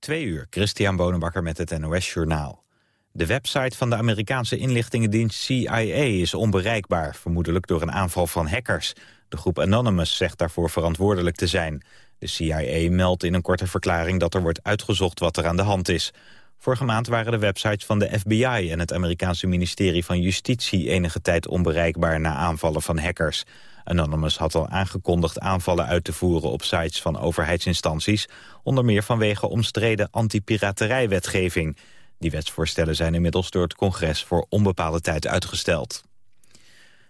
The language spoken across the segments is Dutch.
Twee uur, Christian Bonenbakker met het NOS Journaal. De website van de Amerikaanse inlichtingendienst CIA is onbereikbaar... vermoedelijk door een aanval van hackers. De groep Anonymous zegt daarvoor verantwoordelijk te zijn. De CIA meldt in een korte verklaring dat er wordt uitgezocht wat er aan de hand is. Vorige maand waren de websites van de FBI en het Amerikaanse ministerie van Justitie... enige tijd onbereikbaar na aanvallen van hackers... Anonymous had al aangekondigd aanvallen uit te voeren op sites van overheidsinstanties, onder meer vanwege omstreden anti-piraterijwetgeving. Die wetsvoorstellen zijn inmiddels door het congres voor onbepaalde tijd uitgesteld.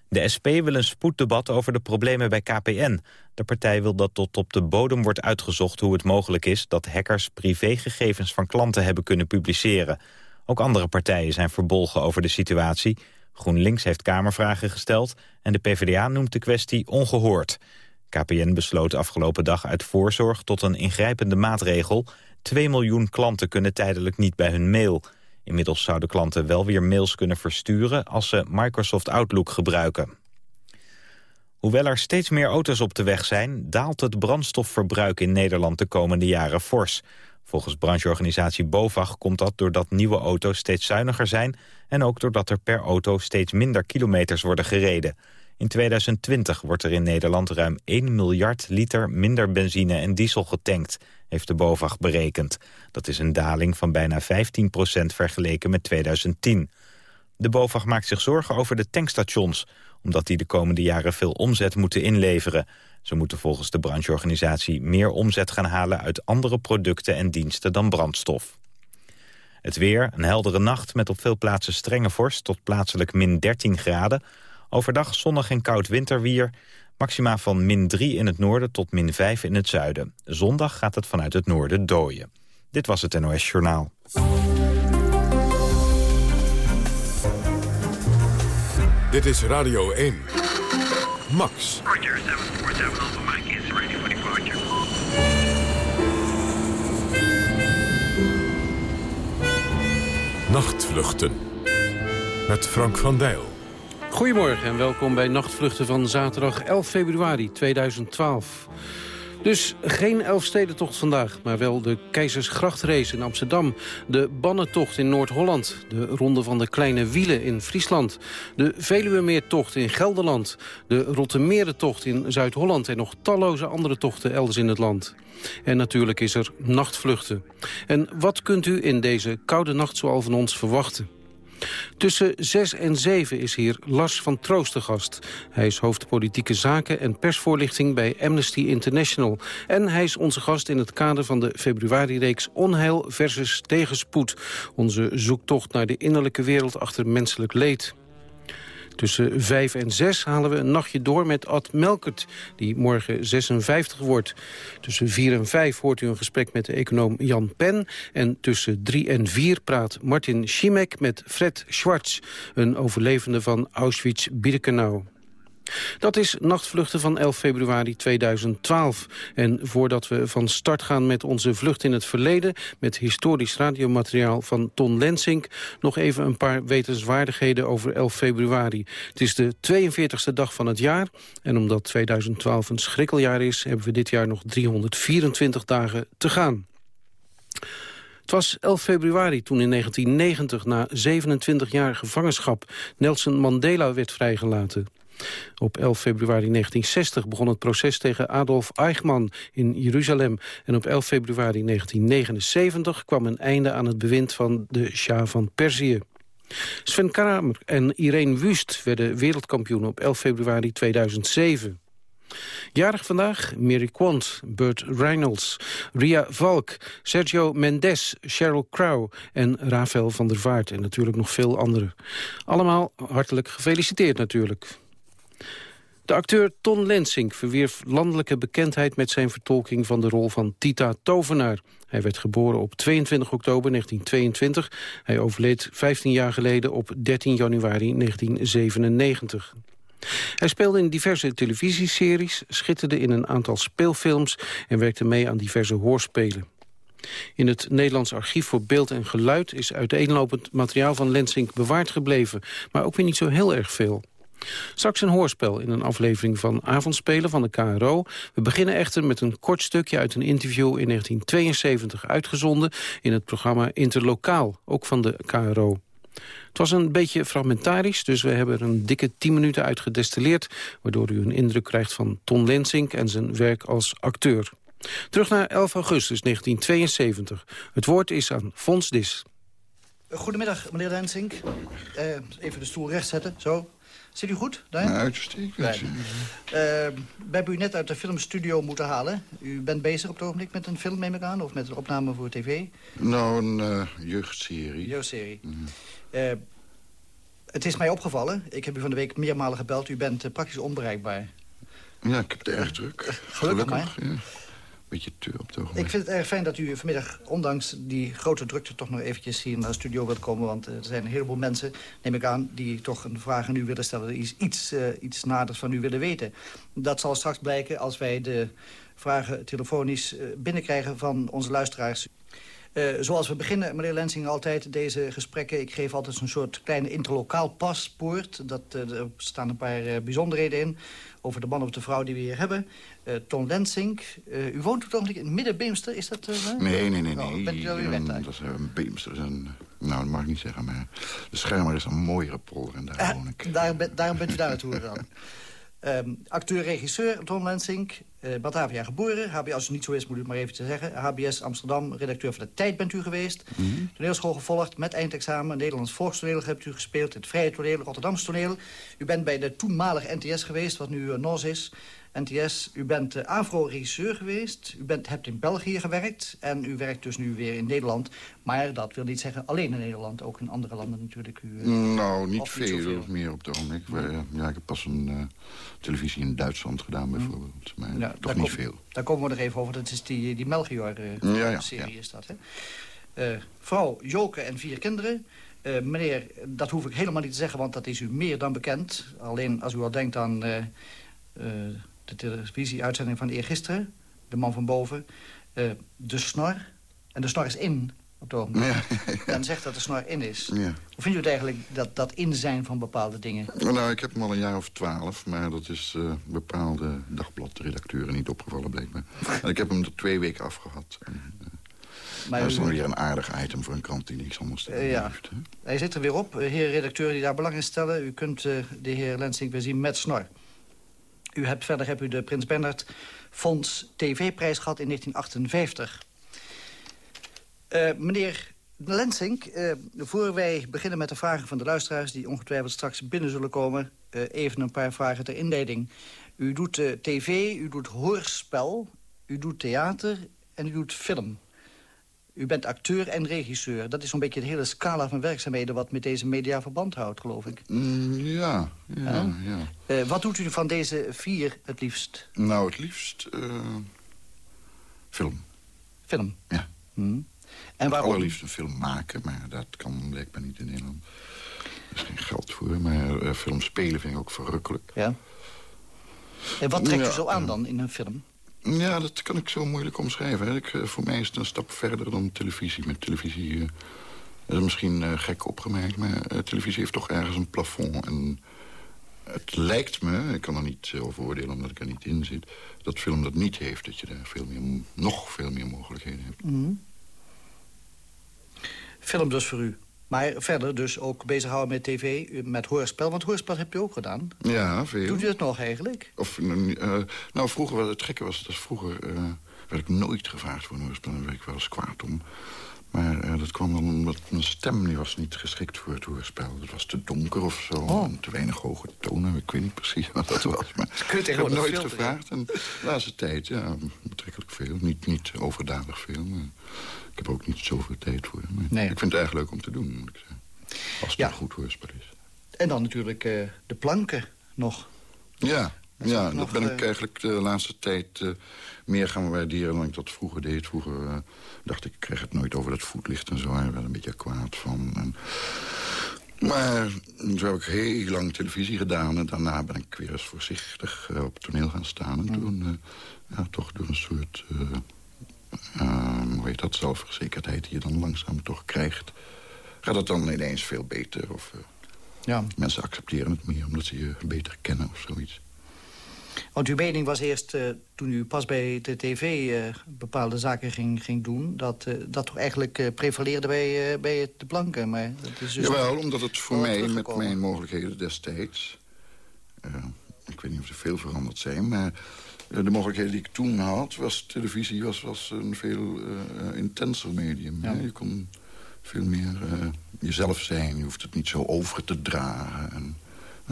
De SP wil een spoeddebat over de problemen bij KPN. De partij wil dat tot op de bodem wordt uitgezocht hoe het mogelijk is... dat hackers privégegevens van klanten hebben kunnen publiceren. Ook andere partijen zijn verbolgen over de situatie. GroenLinks heeft Kamervragen gesteld en de PvdA noemt de kwestie ongehoord. KPN besloot afgelopen dag uit voorzorg tot een ingrijpende maatregel. 2 miljoen klanten kunnen tijdelijk niet bij hun mail. Inmiddels zouden klanten wel weer mails kunnen versturen als ze Microsoft Outlook gebruiken. Hoewel er steeds meer auto's op de weg zijn... daalt het brandstofverbruik in Nederland de komende jaren fors. Volgens brancheorganisatie BOVAG komt dat doordat nieuwe auto's steeds zuiniger zijn... en ook doordat er per auto steeds minder kilometers worden gereden. In 2020 wordt er in Nederland ruim 1 miljard liter minder benzine en diesel getankt, heeft de BOVAG berekend. Dat is een daling van bijna 15% vergeleken met 2010. De BOVAG maakt zich zorgen over de tankstations, omdat die de komende jaren veel omzet moeten inleveren. Ze moeten volgens de brancheorganisatie meer omzet gaan halen uit andere producten en diensten dan brandstof. Het weer, een heldere nacht met op veel plaatsen strenge vorst tot plaatselijk min 13 graden. Overdag zonnig en koud winterwier. Maxima van min 3 in het noorden tot min 5 in het zuiden. Zondag gaat het vanuit het noorden dooien. Dit was het NOS Journaal. Dit is Radio 1. Max. Roger, 747 Alpha Mike is ready for departure. Nachtvluchten. Met Frank van Dijl. Goedemorgen en welkom bij Nachtvluchten van zaterdag 11 februari 2012. Dus geen Elfstedentocht vandaag, maar wel de Keizersgrachtrace in Amsterdam... de Bannentocht in Noord-Holland, de Ronde van de Kleine Wielen in Friesland... de Veluwemeertocht in Gelderland, de Rottemerentocht in Zuid-Holland... en nog talloze andere tochten elders in het land. En natuurlijk is er nachtvluchten. En wat kunt u in deze koude nacht zoal van ons verwachten? Tussen 6 en 7 is hier Lars van Troost te gast. Hij is hoofd politieke zaken en persvoorlichting bij Amnesty International. En hij is onze gast in het kader van de februari-reeks Onheil versus Tegenspoed. Onze zoektocht naar de innerlijke wereld achter menselijk leed. Tussen 5 en 6 halen we een nachtje door met Ad Melkert, die morgen 56 wordt. Tussen 4 en 5 hoort u een gesprek met de econoom Jan Pen. En tussen 3 en 4 praat Martin Schimek met Fred Schwartz, een overlevende van Auschwitz-Birkenau. Dat is Nachtvluchten van 11 februari 2012. En voordat we van start gaan met onze vlucht in het verleden... met historisch radiomateriaal van Ton Lensink... nog even een paar wetenswaardigheden over 11 februari. Het is de 42e dag van het jaar. En omdat 2012 een schrikkeljaar is... hebben we dit jaar nog 324 dagen te gaan. Het was 11 februari toen in 1990 na 27 jaar gevangenschap Nelson Mandela werd vrijgelaten. Op 11 februari 1960 begon het proces tegen Adolf Eichmann in Jeruzalem. En op 11 februari 1979 kwam een einde aan het bewind van de Shah van Perzië. Sven Kramer en Irene Wust werden wereldkampioen op 11 februari 2007. Jarig vandaag Mary Quant, Burt Reynolds, Ria Valk, Sergio Mendes, Sheryl Crow en Rafael van der Vaart. En natuurlijk nog veel anderen. Allemaal hartelijk gefeliciteerd natuurlijk. De acteur Ton Lensink verwierf landelijke bekendheid met zijn vertolking van de rol van Tita Tovenaar. Hij werd geboren op 22 oktober 1922. Hij overleed 15 jaar geleden op 13 januari 1997. Hij speelde in diverse televisieseries, schitterde in een aantal speelfilms... en werkte mee aan diverse hoorspelen. In het Nederlands Archief voor Beeld en Geluid is uiteenlopend materiaal van Lensink bewaard gebleven, maar ook weer niet zo heel erg veel. Straks een hoorspel in een aflevering van Avondspelen van de KRO. We beginnen echter met een kort stukje uit een interview in 1972 uitgezonden... in het programma Interlokaal, ook van de KRO. Het was een beetje fragmentarisch, dus we hebben er een dikke 10 minuten uit gedestilleerd... waardoor u een indruk krijgt van Ton Lensink en zijn werk als acteur. Terug naar 11 augustus 1972. Het woord is aan Fons Dis. Goedemiddag, meneer Lensink. Uh, even de stoel recht zetten, zo. Zit u goed? Daar? Nou, uitstekend. Uh, we hebben u net uit de filmstudio moeten halen. U bent bezig op het ogenblik met een film, neem ik aan? Of met een opname voor tv? Nou, een uh, jeugdserie. Jeugdserie. Mm -hmm. het is mij opgevallen. Ik heb u van de week meermalen gebeld. U bent praktisch onbereikbaar. Ja, ik heb het erg druk. Gelukkig, Gelukkig maar. Ja beetje op Ik vind het erg fijn dat u vanmiddag, ondanks die grote drukte... toch nog eventjes hier naar de studio wilt komen. Want er zijn een heleboel mensen, neem ik aan... die toch een vraag aan u willen stellen. Iets, uh, iets naders van u willen weten. Dat zal straks blijken als wij de vragen telefonisch uh, binnenkrijgen van onze luisteraars. Zoals we beginnen, meneer Lensing, altijd deze gesprekken. Ik geef altijd een soort kleine interlokaal paspoort. Dat, er staan een paar bijzonderheden in over de man of de vrouw die we hier hebben. Uh, Ton Lensink. Uh, u woont toch in Midden-Beemster, is dat... Uh, nee, nee, nee. nee. Oh, bent u wel dat is een Beemster. Is een, nou, dat mag ik niet zeggen, maar de Schermer is een mooiere polder en daar woon ik. Daarom, daarom bent u daar naartoe dan. Um, Acteur-regisseur Tom Lensink, Batavia geboren. HBS, als het niet zo is, moet ik het maar even te zeggen. HBS Amsterdam, redacteur van de Tijd bent u geweest. Mm -hmm. Toneelschool gevolgd met eindexamen. Nederlands volkstoneel hebt u gespeeld. Het Vrije Toneel, Rotterdamse Toneel. U bent bij de toenmalige NTS geweest, wat nu NOS is. NTS, u bent uh, AVRO-regisseur geweest. U bent, hebt in België gewerkt. En u werkt dus nu weer in Nederland. Maar dat wil niet zeggen alleen in Nederland. Ook in andere landen natuurlijk. U, uh, nou, niet veel, niet meer op de ogenblik. Ja. ja, ik heb pas een uh, televisie in Duitsland gedaan bijvoorbeeld. Maar ja, toch niet kom, veel. Daar komen we nog even over. Dat is die, die Melchior-serie ja, ja, is dat, hè? vrouw, Joke en vier kinderen. Uh, meneer, dat hoef ik helemaal niet te zeggen, want dat is u meer dan bekend. Alleen als u al denkt aan uh, de televisieuitzending van eergisteren... de man van boven, de snor. En de snor is in op het ogenblik. Ja, Dan zegt dat de snor in is. Ja. Hoe vindt u het eigenlijk, dat, dat in zijn van bepaalde dingen? Nou, ik heb hem al een jaar of twaalf, maar dat is bepaalde dagbladredacteuren niet opgevallen, blijkbaar. en ik heb hem er twee weken afgehad. En, maar dat is dan weer een aardig item voor een krant die niks anders te uh, ja. heeft. Hij zit er weer op. Heer redacteur die daar belang in stellen. U kunt uh, de heer Lensing weer zien met snor. U hebt, verder hebt u de Prins Bernhard Fonds TV-prijs gehad in 1958. Uh, meneer Lensink, uh, voor wij beginnen met de vragen van de luisteraars... die ongetwijfeld straks binnen zullen komen... Uh, even een paar vragen ter inleiding. U doet tv, u doet hoorspel, u doet theater en u doet film. U bent acteur en regisseur. Dat is zo'n beetje de hele scala van werkzaamheden... wat met deze media verband houdt, geloof ik. Mm, ja, ja, ja. Uh, wat doet u van deze vier het liefst? Nou, het liefst uh, film. Film? Ja. Hmm. En waarom? Allerliefst een film maken, maar dat kan blijkbaar niet in Nederland. Er is geen geld voor, maar uh, film spelen vind ik ook verrukkelijk. Ja. En wat trekt ja, u zo aan dan in een film? Ja, dat kan ik zo moeilijk omschrijven. Ik, uh, voor mij is het een stap verder dan televisie. Met televisie uh, is misschien uh, gek opgemerkt... maar televisie heeft toch ergens een plafond. En het lijkt me, ik kan er niet over oordelen omdat ik er niet in zit... dat film dat niet heeft, dat je daar veel meer, nog veel meer mogelijkheden hebt. Mm. Film dus voor u? Maar verder dus ook bezighouden met tv, met hoorspel. Want hoorspel hebt u ook gedaan. Ja, veel. Doet u dat nog eigenlijk? Of, uh, nou, vroeger, het gekke was dat vroeger uh, werd ik nooit gevraagd voor een hoorspel. Daar werd ik wel eens kwaad om. Maar uh, dat kwam dan omdat mijn stem die was niet geschikt voor het hoorspel. Het was te donker of zo, oh. en te weinig hoge tonen. Ik weet niet precies wat dat was. Maar ik heb nooit gevraagd. En de laatste tijd, ja, betrekkelijk veel. Niet, niet overdadig veel, maar ik heb ook niet zoveel tijd voor. Nee. Ik vind het erg leuk om te doen, moet ik zeggen. Als het ja. een goed hoorspel is. En dan natuurlijk uh, de planken nog. Ja, dat ja, dat nog, ben uh... ik eigenlijk de laatste tijd uh, meer gaan waarderen dan ik dat vroeger deed. Vroeger dacht ik, ik kreeg het nooit over dat voetlicht en zo. En werd een beetje kwaad van. En... Maar zo heb ik heel lang televisie gedaan. En daarna ben ik weer eens voorzichtig op het toneel gaan staan. En toen ja, toch door een soort uh, hoe heet dat, zelfverzekerdheid die je dan langzaam toch krijgt... gaat het dan ineens veel beter. Of, uh, Ja. Mensen accepteren het meer omdat ze je beter kennen of zoiets. Want uw mening was eerst, uh, toen u pas bij de tv uh, bepaalde zaken ging, ging doen... dat uh, dat toch eigenlijk prevaleerde bij, bij de blanken. Maar dat is dus Jawel, omdat het voor mij met mijn mogelijkheden destijds... ik weet niet of ze veel veranderd zijn, maar... de mogelijkheden die ik toen had, was televisie was, was een veel intenser medium. Ja. Je kon veel meer jezelf zijn. Je hoeft het niet zo over te dragen. En,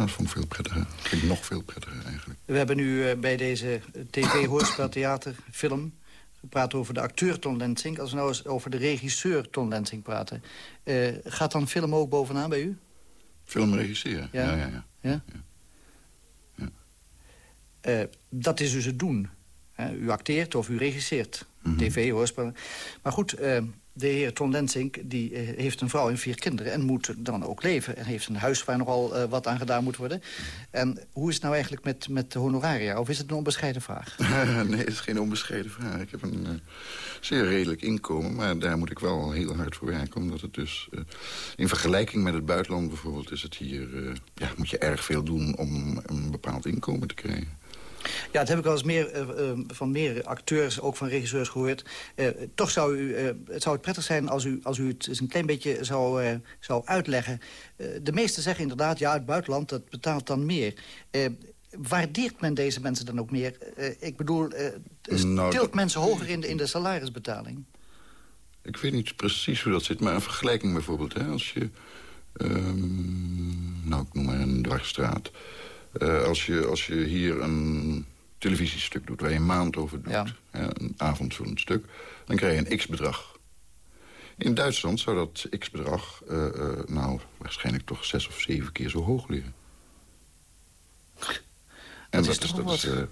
dat vond ik veel prettiger. Vind ik nog veel prettiger eigenlijk. We hebben nu uh, bij deze tv, hoorspel, theater, film... gepraat over de acteur Ton Lensing. Als we nou eens over de regisseur Ton Lensing praten... Uh, gaat dan film ook bovenaan bij u? Filmregisseur, ja. ja, ja, ja. ja? ja. Uh, dat is dus het doen. u acteert of u regisseert. Mm -hmm. TV, hoorspel. Maar goed, de heer Ton Lensink die, uh, heeft een vrouw en vier kinderen... en moet dan ook leven. En heeft een huis waar nogal uh, wat aan gedaan moet worden. En hoe is het nou eigenlijk met, met de honoraria? Of is het een onbescheiden vraag? nee, het is geen onbescheiden vraag. Ik heb een uh, zeer redelijk inkomen. Maar daar moet ik wel heel hard voor werken. Omdat het dus... in vergelijking met het buitenland bijvoorbeeld... is het hier... ja, moet je erg veel doen om een bepaald inkomen te krijgen. Ja, dat heb ik wel eens meer, uh, uh, van meer acteurs, ook van regisseurs gehoord. Uh, toch zou, u, het zou het prettig zijn als u, als u het eens een klein beetje zou, zou uitleggen. de meesten zeggen inderdaad, ja, het buitenland dat betaalt dan meer. waardeert men deze mensen dan ook meer? ik bedoel, nou, tilt mensen hoger in de, in de salarisbetaling? Ik weet niet precies hoe dat zit, maar een vergelijking bijvoorbeeld. Hè, als je, um, nou, ik noem maar een dwarsstraat... Uh, als, je, als je hier een televisiestuk doet waar je een maand over doet... Ja. een avond zo'n stuk, dan krijg je een x-bedrag. In Duitsland zou dat x-bedrag uh, uh, nou waarschijnlijk toch zes of zeven keer zo hoog liggen. En dat, is, dat is ja.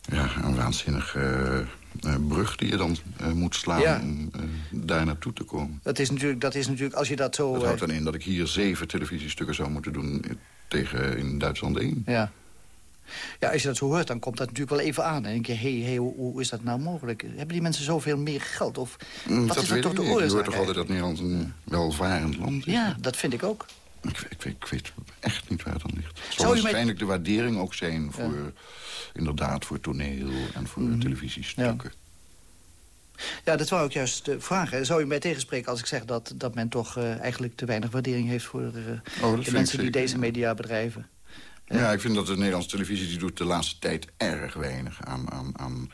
ja. een waanzinnige brug die je dan moet slaan ja. om daar naartoe te komen. Dat is, natuurlijk, dat is natuurlijk, als je dat zo... Dat houdt dan in dat ik hier zeven televisiestukken zou moeten doen tegen in Duitsland 1. Ja. Ja, als je dat zo hoort, dan komt dat natuurlijk wel even aan. En denk je, hé, hey, hey, hoe, hoe, is dat nou mogelijk? Hebben die mensen zoveel meer geld? Of mm, wat dat is dat toch de oorzaak? Je hoort toch altijd dat Nederland een welvarend land is? Ja, dat vind ik ook. Ik, ik, ik weet echt niet waar het dan ligt. Het zal waarschijnlijk de waardering ook zijn voor, ja. inderdaad, voor toneel en voor mm. Ja. Ja. dat wou ik juist uh, vragen. Zou u mij tegenspreken als ik zeg dat, dat men toch uh, eigenlijk te weinig waardering heeft... voor uh, oh, de mensen die deze media bedrijven? Ja, ik vind dat de Nederlandse televisie die doet de laatste tijd erg weinig aan... aan, aan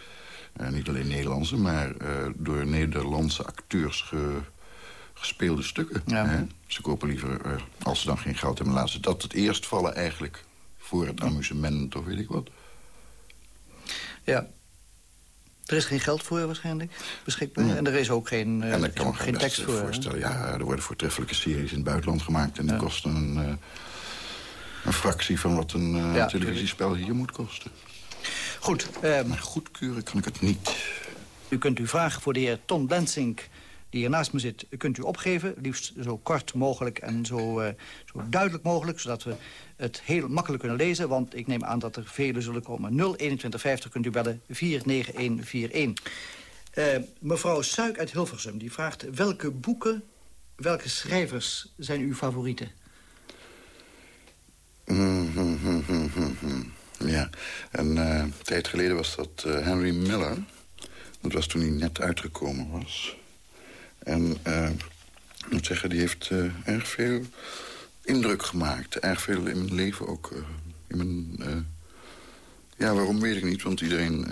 uh, niet alleen Nederlandse, maar door Nederlandse acteurs ge, gespeelde stukken. Ja. Hè? Ze kopen liever, als ze dan geen geld hebben, laten ze dat het eerst vallen eigenlijk... voor het amusement of weet ik wat. Ja, er is geen geld voor waarschijnlijk beschikbaar. En er is ook geen, uh, en kan geen tekst voor. Voorstellen. Ja, er worden voortreffelijke series in het buitenland gemaakt... en die ja. kosten een, uh, een fractie van wat een uh, ja, televisiespel hier moet kosten. Goed. Um, maar goedkeuren kan ik het niet. U kunt uw vraag voor de heer Ton Lensink die hier naast me zit, kunt u opgeven. Liefst zo kort mogelijk en zo, uh, zo duidelijk mogelijk... zodat we het heel makkelijk kunnen lezen. Want ik neem aan dat er vele zullen komen. 02150 kunt u bellen 49141. Uh, mevrouw Suik uit Hilversum die vraagt... welke boeken, welke schrijvers zijn uw favorieten? Ja, en uh, een tijd geleden was dat Henry Miller. Dat was toen hij net uitgekomen was. En uh, ik moet zeggen, die heeft erg veel indruk gemaakt. Erg veel in mijn leven ook. in mijn, ja, waarom weet ik niet, want iedereen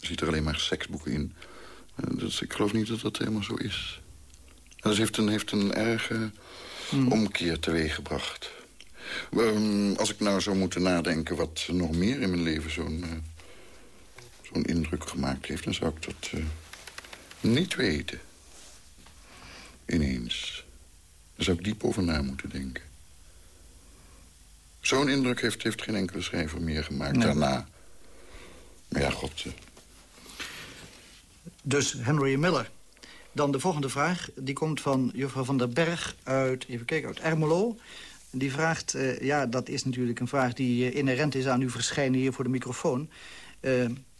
ziet er alleen maar seksboeken in. dus ik geloof niet dat dat helemaal zo is. En dat heeft een, heeft een erge hmm. omkeer teweeggebracht. Um, als ik nou zou moeten nadenken wat nog meer in mijn leven zo'n zo'n indruk gemaakt heeft... dan zou ik dat niet weten. Ineens. Daar zou ik diep over na moeten denken. Zo'n indruk heeft, heeft geen enkele schrijver meer gemaakt nee. daarna. Maar ja, god... Uh... Dus Henry Miller. Dan de volgende vraag. Die komt van juffrouw van der Berg uit, even kijken, uit Ermelo. Die vraagt, uh, ja, dat is natuurlijk een vraag die uh, inherent is aan uw verschijnen hier voor de microfoon.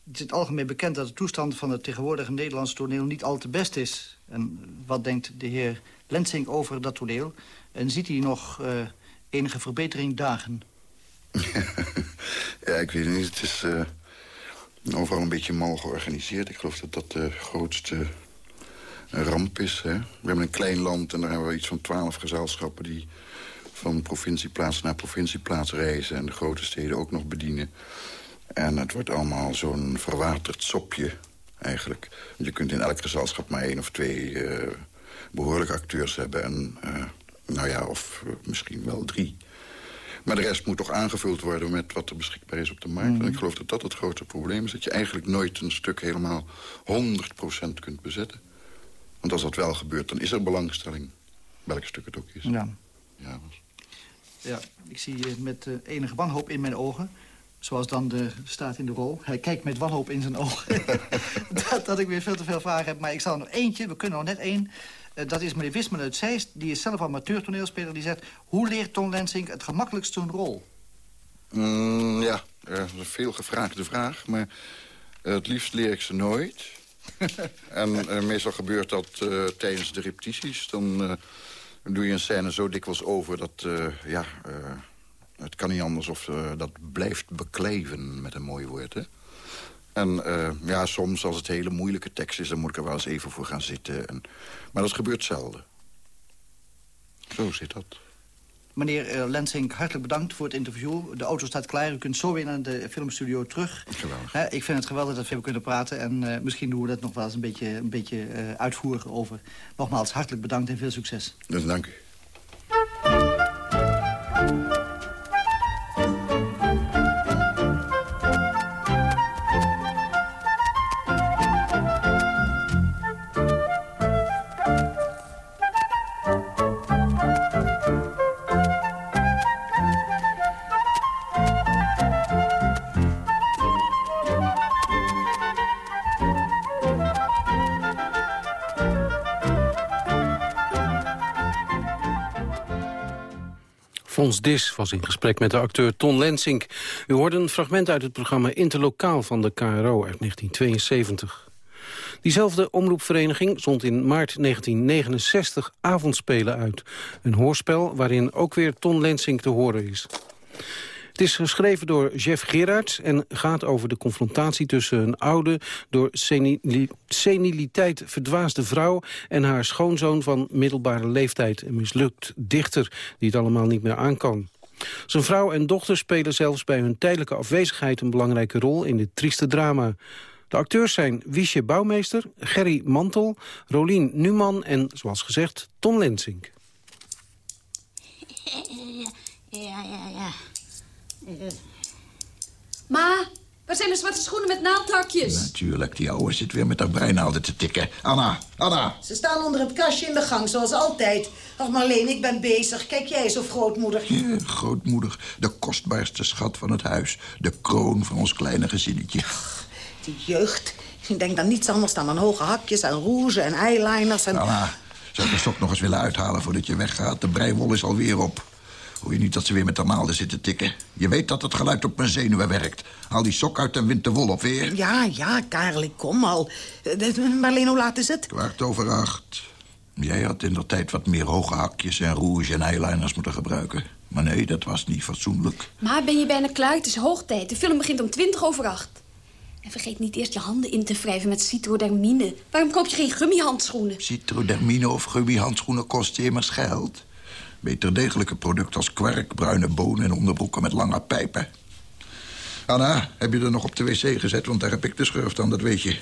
Het is algemeen bekend dat de toestand van het tegenwoordige Nederlandse toneel niet al te best is. En wat denkt de heer Lensing over dat toneel? En ziet hij nog Enige verbetering dagen. ja, ik weet het niet. Het is uh, overal een beetje mal georganiseerd. Ik geloof dat dat de grootste ramp is. Hè? We hebben een klein land en daar hebben we iets van twaalf gezelschappen... die van provincieplaats naar provincieplaats reizen... en de grote steden ook nog bedienen. En het wordt allemaal zo'n verwaterd sopje, eigenlijk. Je kunt in elk gezelschap maar één of twee uh, behoorlijke acteurs hebben. En, uh, nou ja, of uh, misschien wel drie. Maar de rest moet toch aangevuld worden met wat er beschikbaar is op de markt. Mm. En ik geloof dat dat het grote probleem is. Dat je eigenlijk nooit een stuk helemaal 100% kunt bezetten. Want als dat wel gebeurt, dan is er belangstelling. Welk stuk het ook is. Ja. Ja, ja ik zie je met uh, enige wanhoop in mijn ogen. Zoals dan de, staat in de rol. Hij kijkt met wanhoop in zijn ogen. dat, dat, ik weer veel te veel vragen heb. Maar ik zal er nog eentje, we kunnen nog net één. Uh, dat is meneer Wisman uit Zeist. Die is zelf amateur toneelspeler. Die zegt, hoe leert Ton Lensing het gemakkelijkst een rol? Mm, ja, dat is een veel gevraagde vraag. Maar het liefst leer ik ze nooit. en uh, meestal gebeurt dat tijdens de repetities. Dan doe je een scène zo dikwijls over dat... ja, het kan niet anders of dat blijft bekleven met een mooi woord. Hè? En ja, soms als het hele moeilijke tekst is... dan moet ik er wel eens even voor gaan zitten. En, maar dat gebeurt zelden. Zo zit dat. Meneer uh, Lensink, hartelijk bedankt voor het interview. De auto staat klaar. U kunt zo weer naar de filmstudio terug. Geweldig. He, ik vind het geweldig dat we hebben kunnen praten. En uh, misschien doen we dat nog wel eens een beetje, een beetje uh, uitvoeren over. Nogmaals, hartelijk bedankt en veel succes. Dus dank u. Fons Dis was in gesprek met de acteur Ton Lensink. U hoorde een fragment uit het programma Interlokaal van de KRO uit 1972. Diezelfde omroepvereniging zond in maart 1969 avondspelen uit. Een hoorspel waarin ook weer Ton Lensink te horen is. Het is geschreven door Jeff Gerards en gaat over de confrontatie tussen een oude, door seniliteit verdwaasde vrouw en haar schoonzoon van middelbare leeftijd, een mislukt dichter die het allemaal niet meer aan kan. Zijn vrouw en dochter spelen zelfs bij hun tijdelijke afwezigheid een belangrijke rol in dit trieste drama. De acteurs zijn Wiesje Bouwmeester, Gerry Mantel, Rolien Numan en, zoals gezegd, Ton Lensink. Ja, ja, ja. Ma, waar zijn de zwarte schoenen met naaldhakjes? Natuurlijk, die ouwe zit weer met haar breinaalden te tikken. Anna, Anna. Ze staan onder het kastje in de gang, zoals altijd. Ach, Marleen, ik ben bezig. Kijk jij eens of grootmoeder. Ja, grootmoeder, de kostbaarste schat van het huis. De kroon van ons kleine gezinnetje. Ach, die jeugd. Ik denk dan niets anders dan aan hoge hakjes en rouge en eyeliners en... Anna, zou ik de stok nog eens willen uithalen voordat je weggaat? De breiwol is alweer op. Hoor je niet dat ze weer met de naalden zitten tikken? Je weet dat het geluid op mijn zenuwen werkt. Haal die sok uit en wind de wol op weer. Ja, ja, Karel, ik kom al. Marleen, hoe laat is het? Kwart over acht. Jij had in de tijd wat meer hoge hakjes en rouge en eyeliners moeten gebruiken. Maar nee, dat was niet fatsoenlijk. Maar ben je bijna klaar? Het is hoog tijd. De film begint om twintig over acht. En vergeet niet eerst je handen in te wrijven met citrodermine. Waarom koop je geen gummihandschoenen? Citrodermine of gummihandschoenen kosten immers geld. Beter degelijke product als kwark, bruine bonen en onderbroeken met lange pijpen. Anna, heb je er nog op de wc gezet? Want daar heb ik de schurft aan, dat weet je.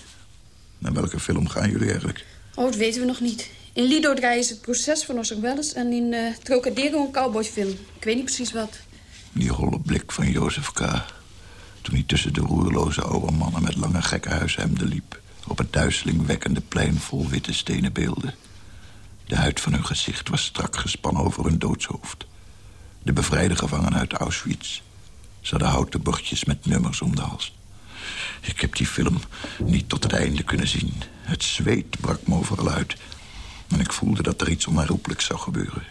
Naar welke film gaan jullie eigenlijk? Oh, dat weten we nog niet. In Lido draaien ze het proces van Orson Welles... en in uh, Trocadero een cowboyfilm. Ik weet niet precies wat. Die holle blik van Jozef K. Toen hij tussen de roerloze oude mannen met lange gekke huishemden liep... op het duizelingwekkende plein vol witte stenen beelden. De huid van hun gezicht was strak gespannen over hun doodshoofd. De bevrijde gevangenen uit Auschwitz. Ze hadden houten bordjes met nummers om de hals. Ik heb die film niet tot het einde kunnen zien. Het zweet brak me overal uit. En ik voelde dat er iets onherroepelijks zou gebeuren.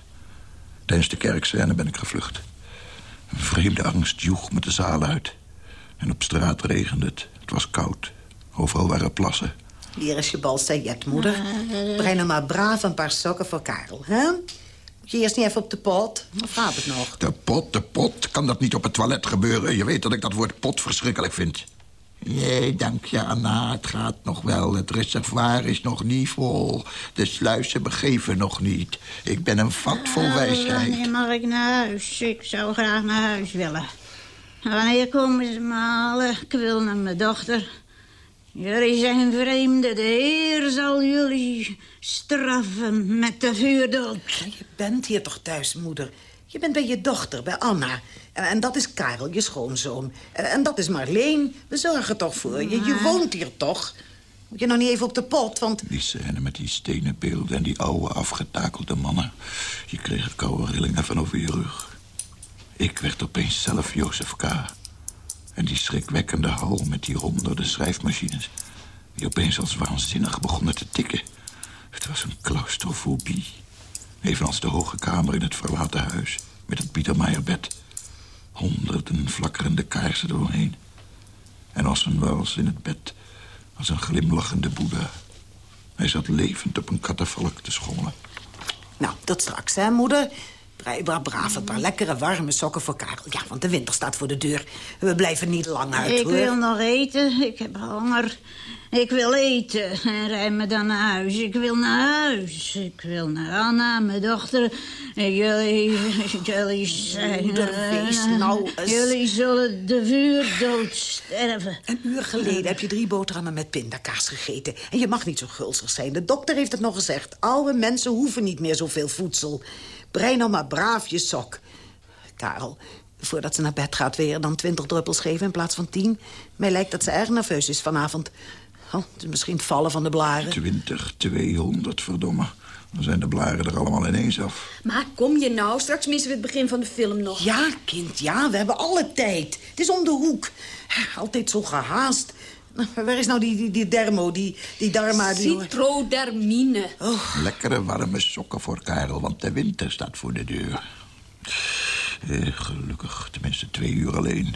Tijdens de kerkscène ben ik gevlucht. Een vreemde angst joeg me de zaal uit. En op straat regende het. Het was koud. Overal waren plassen. Hier is je balsajet, moeder. Breng nou maar braaf een paar sokken voor Karel, hè? Moet je eerst niet even op de pot? Of gaat het nog? De pot, de pot. Kan dat niet op het toilet gebeuren? Je weet dat ik dat woord pot verschrikkelijk vind. Nee, dank je, Anna. Het gaat nog wel. Het reservoir is nog niet vol. De sluizen begeven nog niet. Ik ben een vat vol wijsheid. Wanneer mag ik naar huis? Ik zou graag naar huis willen. Wanneer komen ze me halen? Ik wil naar mijn dochter. Jullie zijn vreemden. De Heer zal jullie straffen met de vuurdood. Je bent hier toch thuis, moeder? Je bent bij je dochter, bij Anna. En, en dat is Karel, je schoonzoon. En, en dat is Marleen. We zorgen toch voor je. Je woont hier toch? Moet je nog niet even op de pot, want... Die scène met die stenen beelden en die oude afgetakelde mannen. Je kreeg een koude rilling van over je rug. Ik werd opeens zelf Jozef K. En die schrikwekkende hal met die honderde schrijfmachines... die opeens als waanzinnig begonnen te tikken. Het was een claustrofobie. Evenals de hoge kamer in het verlaten huis... met het Biedermeierbed. Honderden flakkerende kaarsen eromheen. En als een wals in het bed... als een glimlachende boeddha. Hij zat levend op een katafalk te schommelen. Nou, dat straks, hè, moeder? Bra bra braaf, een paar lekkere warme sokken voor Karel. Ja, want de winter staat voor de deur. We blijven niet lang uit, Ik hoor. wil nog eten. Ik heb honger. Ik wil eten. En rij me dan naar huis. Ik wil naar huis. Ik wil naar Anna, mijn dochter. En jullie, jullie zijn... Moeder, wees eh, nou eens. Jullie zullen de vuurdood sterven. Een uur geleden heb je drie boterhammen met pindakaas gegeten. En je mag niet zo gulzig zijn. De dokter heeft het nog gezegd. Oude mensen hoeven niet meer zoveel voedsel. Brei nou maar braaf je sok. Karel, voordat ze naar bed gaat... weer dan twintig druppels geven in plaats van tien. Mij lijkt dat ze erg nerveus is vanavond. Oh, het is misschien het vallen van de blaren. 20, 200, verdomme. Dan zijn de blaren er allemaal ineens af. Maar kom je nou? Straks missen we het begin van de film nog. Ja, kind, ja, we hebben alle tijd. Het is om de hoek. Altijd zo gehaast. Waar is nou die, die, die dermo, die, die darma... Die... Citrodermine. Lekkere warme sokken voor Karel, want de winter staat voor de deur. Eh, gelukkig, tenminste twee uur alleen.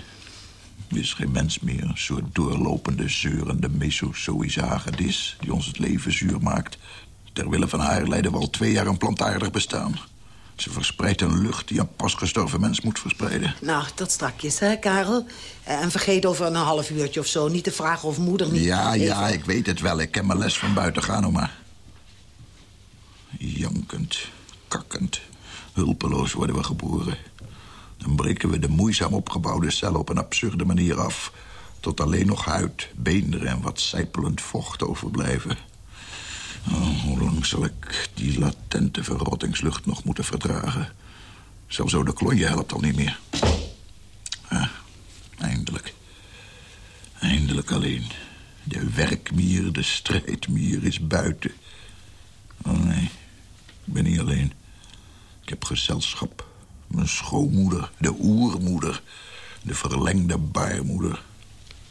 Er is geen mens meer, een soort doorlopende, zeurende mesozoïsche hagedis... die ons het leven zuur maakt. Ter wille van haar leiden we al twee jaar een plantaardig bestaan. Ze verspreidt een lucht die een pas gestorven mens moet verspreiden. Nou, tot strakjes, hè, Karel? En vergeet over een half uurtje of zo niet te vragen of moeder niet... Ja, ja, ik weet het wel. Ik ken mijn les van buiten. Ga nou maar. Jankend, kakkend, hulpeloos worden we geboren. Dan breken we de moeizaam opgebouwde cel op een absurde manier af... tot alleen nog huid, beenderen en wat sijpelend vocht overblijven. Oh, hoe lang zal ik die latente verrottingslucht nog moeten verdragen? Zelfs zo de klonje helpt al niet meer. Ah, eindelijk. Eindelijk alleen. De werkmier, de strijdmier is buiten. Oh nee, ik ben niet alleen. Ik heb gezelschap. Mijn schoonmoeder, de oermoeder. De verlengde baarmoeder.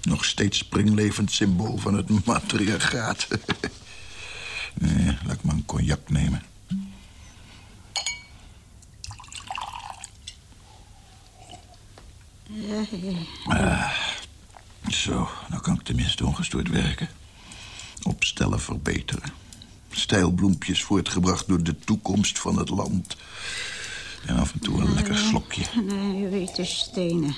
Nog steeds springlevend symbool van het matriarchaat. nee, laat ik maar een cognac nemen. Ah, zo, nou kan ik tenminste ongestoord werken. Opstellen, verbeteren. Stijlbloempjes voortgebracht door de toekomst van het land. En af en toe een lekker slokje. Nee, witte stenen.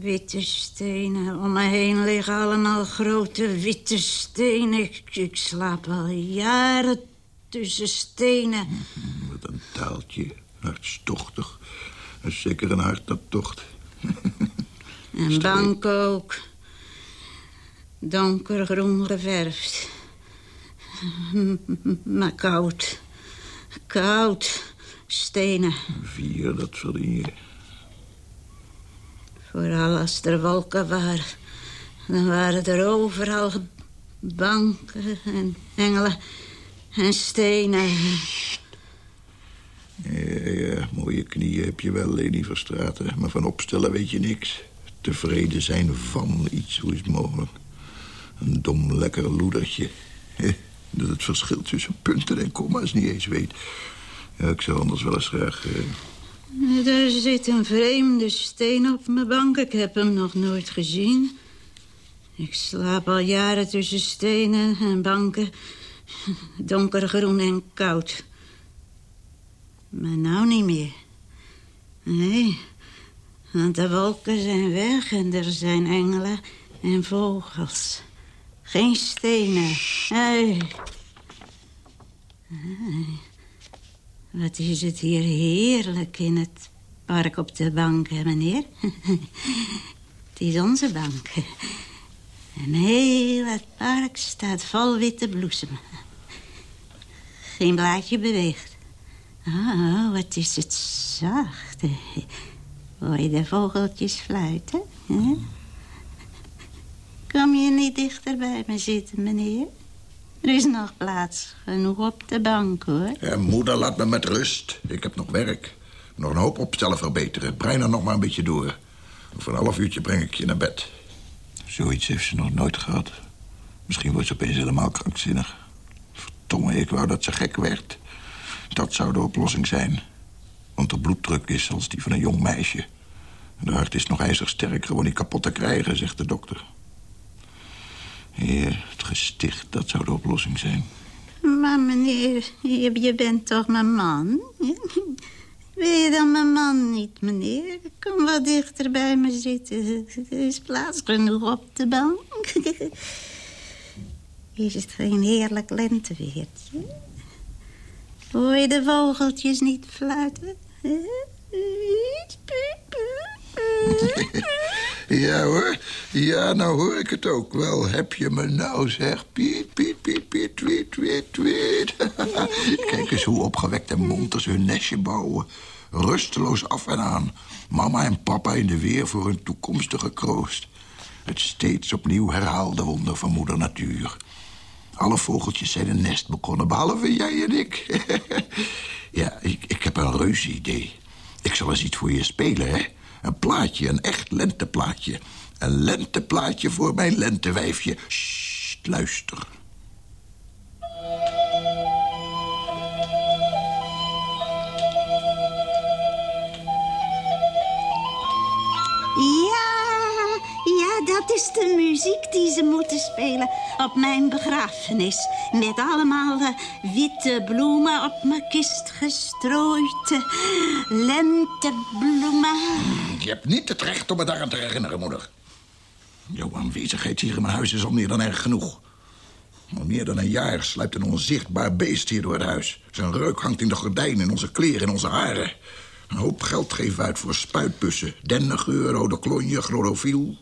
Witte stenen. Om me heen liggen allemaal grote witte stenen. Ik, ik slaap al jaren tussen stenen. Wat een taaltje. Hartstochtig. Is zeker een hart dat tocht. En bank ook. Donkergroen geverfd. Maar koud. Koud. Stenen. Vier, dat verdien je. Vooral als er wolken waren. Dan waren er overal banken en engelen en stenen. Ja, ja, mooie knieën heb je wel, Leni Verstraten. Maar van opstellen weet je niks. Tevreden zijn van iets, hoe is mogelijk? Een dom, lekker loedertje. Dat het verschil tussen punten en komma's niet eens weet. Ik zou anders wel eens graag... eh, Er zit een vreemde steen op mijn bank. Ik heb hem nog nooit gezien. Ik slaap al jaren tussen stenen en banken. Donkergroen en koud. Maar nou niet meer. Nee, want de wolken zijn weg en er zijn engelen en vogels. Geen stenen. Nee. Nee. Wat is het hier heerlijk in het park op de bank, hè, meneer? het is onze bank. En heel het park staat vol witte bloesem. Geen blaadje beweegt. Oh, wat is het zacht. Hoor je de vogeltjes fluiten? Hè? Kom je niet dichter bij me zitten, meneer? Er is nog plaats genoeg op de bank, hoor. Ja, moeder, laat me met rust. Ik heb nog werk. Nog een hoop opstellen verbeteren. Brein er nog maar een beetje door. Over een half uurtje breng ik je naar bed. Zoiets heeft ze nog nooit gehad. Misschien wordt ze opeens helemaal krankzinnig. Verdomme, ik wou dat ze gek werd. Dat zou de oplossing zijn. Want de bloeddruk is als die van een jong meisje. En de hart is nog ijzersterk, gewoon niet kapot te krijgen, zegt de dokter. Heer, het gesticht, dat zou de oplossing zijn. Maar meneer, je, bent toch mijn man? Wil je dan mijn man niet, meneer? Kom wat dichter bij me zitten. Er is plaats genoeg op de bank. Is het geen heerlijk lenteweertje? Hoor je de vogeltjes niet fluiten? Ja hoor, ja, nou hoor ik het ook wel. Heb je me nou, zeg. Piet, piet, piet, piet, tweet, tweet, tweet. Kijk eens hoe opgewekt en monter ze hun nestje bouwen. Rusteloos af en aan. Mama en papa in de weer voor hun toekomstige kroost. Het steeds opnieuw herhaalde wonder van moeder natuur. Alle vogeltjes zijn een nest begonnen, behalve jij en ik. ja, ik, ik heb een reuze idee. Ik zal eens iets voor je spelen, hè? Een plaatje, een echt lenteplaatje. Een lenteplaatje voor mijn lentewijfje. Sst, luister. Dat is de muziek die ze moeten spelen op mijn begrafenis. Met allemaal eh, witte bloemen op mijn kist gestrooid. eh, Lentebloemen. Je hebt niet het recht om me daaraan te herinneren, moeder. Jouw aanwezigheid hier in mijn huis is al meer dan erg genoeg. Al meer dan een jaar sluipt een onzichtbaar beest hier door het huis. Zijn reuk hangt in de gordijnen, in onze kleren, in onze haren. Een hoop geld geven we uit voor spuitbussen. Dennengeur, rode klonje, chlorofiel.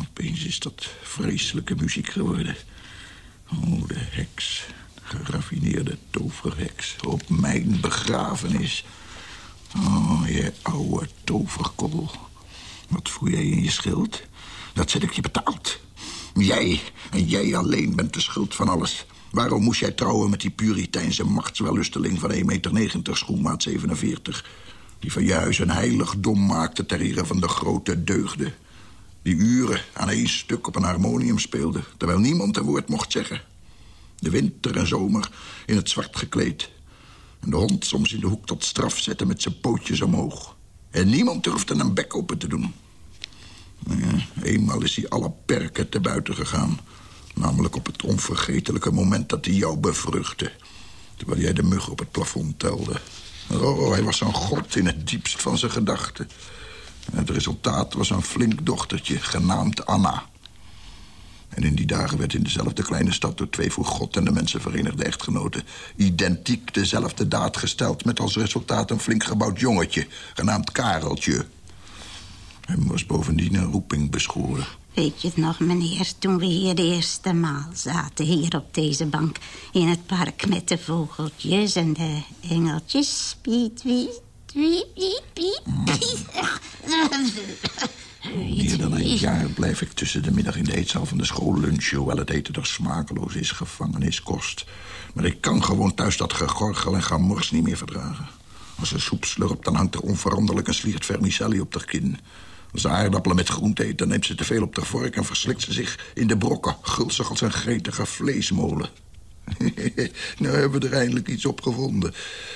Opeens is dat vreselijke muziek geworden. Oh, de heks. Geraffineerde toverheks. Op mijn begrafenis. Oh, je oude toverkol. Wat voel jij in je schild? Dat zet ik je betaald. Jij, en jij alleen bent de schuld van alles. Waarom moest jij trouwen met die puriteinse machtswellusteling van 1,90 meter, schoenmaat 47? Die van je huis een heiligdom maakte ter ere van de grote deugden. Die uren aan één stuk op een harmonium speelde... terwijl niemand een woord mocht zeggen. De winter en zomer in het zwart gekleed. En de hond soms in de hoek tot straf zetten met zijn pootjes omhoog. En niemand durfde een bek open te doen. Maar ja, eenmaal is hij alle perken te buiten gegaan. Namelijk op het onvergetelijke moment dat hij jou bevruchtte. Terwijl jij de mug op het plafond telde. Oh, hij was een god in het diepst van zijn gedachten. En het resultaat was een flink dochtertje, genaamd Anna. En in die dagen werd in dezelfde kleine stad... door twee voor God en de mensen verenigde echtgenoten... identiek dezelfde daad gesteld... met als resultaat een flink gebouwd jongetje... genaamd Kareltje. Hem was bovendien een roeping beschoren. Weet je het nog, meneer, toen we hier de eerste maal zaten... hier op deze bank in het park met de vogeltjes en de engeltjes? Piet, piet, piet, piet. Meer dan een jaar blijf ik tussen de middag in de eetzaal van de school lunchen... hoewel het eten er smakeloos is, gevangeniskost. Maar ik kan gewoon thuis dat gegorgel en gemors niet meer verdragen. Als ze soep slurpt, dan hangt er onveranderlijk een sliert vermicelli op haar kin. Als ze aardappelen met groente eet, dan neemt ze te veel op de vork... en verslikt ze zich in de brokken, gulzig als een gretige vleesmolen. nou hebben we er eindelijk iets op gevonden.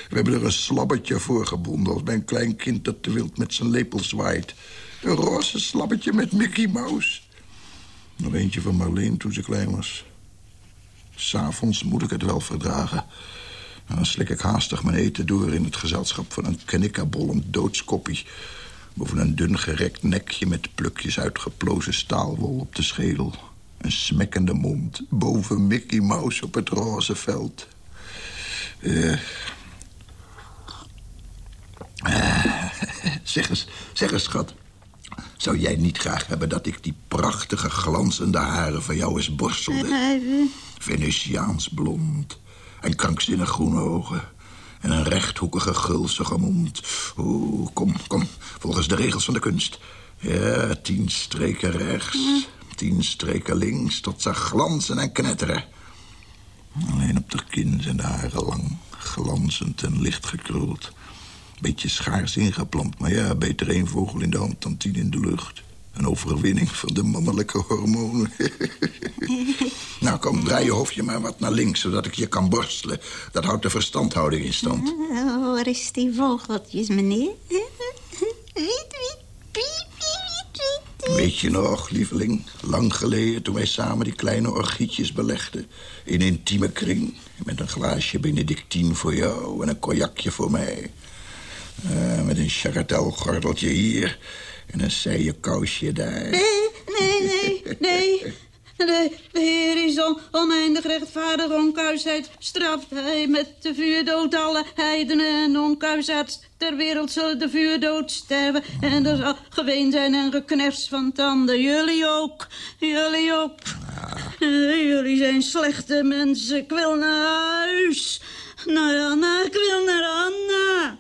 We hebben er een slabbertje voor gebonden... als bij een klein kind dat te wild met zijn lepel zwaait. Een roze slabbertje met Mickey Mouse. Nog eentje van Marleen toen ze klein was. S'avonds moet ik het wel verdragen. Dan slik ik haastig mijn eten door in het gezelschap van een knikkabollend doodskoppie. Boven een dun gerekt nekje met plukjes uitgeplozen staalwol op de schedel. Een smekkende mond boven Mickey Mouse op het roze veld. Eh. Eh, zeg eens, zeg eens, schat. Zou jij niet graag hebben dat ik die prachtige glanzende haren van jou eens borstelde? Venetiaans blond en krankzinnig groene ogen. En een rechthoekige, gulzige mond. Oeh, kom, kom, volgens de regels van de kunst. Ja, tien streken rechts, tien streken links... tot ze glanzen en knetteren. Alleen op de kin zijn de haren lang, glanzend en licht gekruld. Beetje schaars ingeplant, maar ja, beter één vogel in de hand dan tien in de lucht. Een overwinning van de mannelijke hormonen. nou, kom, draai je hoofdje maar wat naar links, zodat ik je kan borstelen. Dat houdt de verstandhouding in stand. Oh, waar is die vogeltjes, meneer? Wiet, wiet, piep, Weet je nog, lieveling, lang geleden toen wij samen die kleine orgietjes belegden... in intieme kring, met een glaasje benedictine voor jou en een cognacje voor mij... Eh, met een chagatelgordeltje hier en een zijden kousje daar. Nee, nee, nee, nee. De, Heer is on, oneindig rechtvaardig, onkuisheid straft hij met de vuurdood alle heidenen en onkuisheid ter wereld zullen de vuurdood sterven. En er zal geween zijn en gekners van tanden. Jullie ook, jullie ook. Jullie zijn slechte mensen. Ik wil naar huis. Naar Anna, ik wil naar Anna.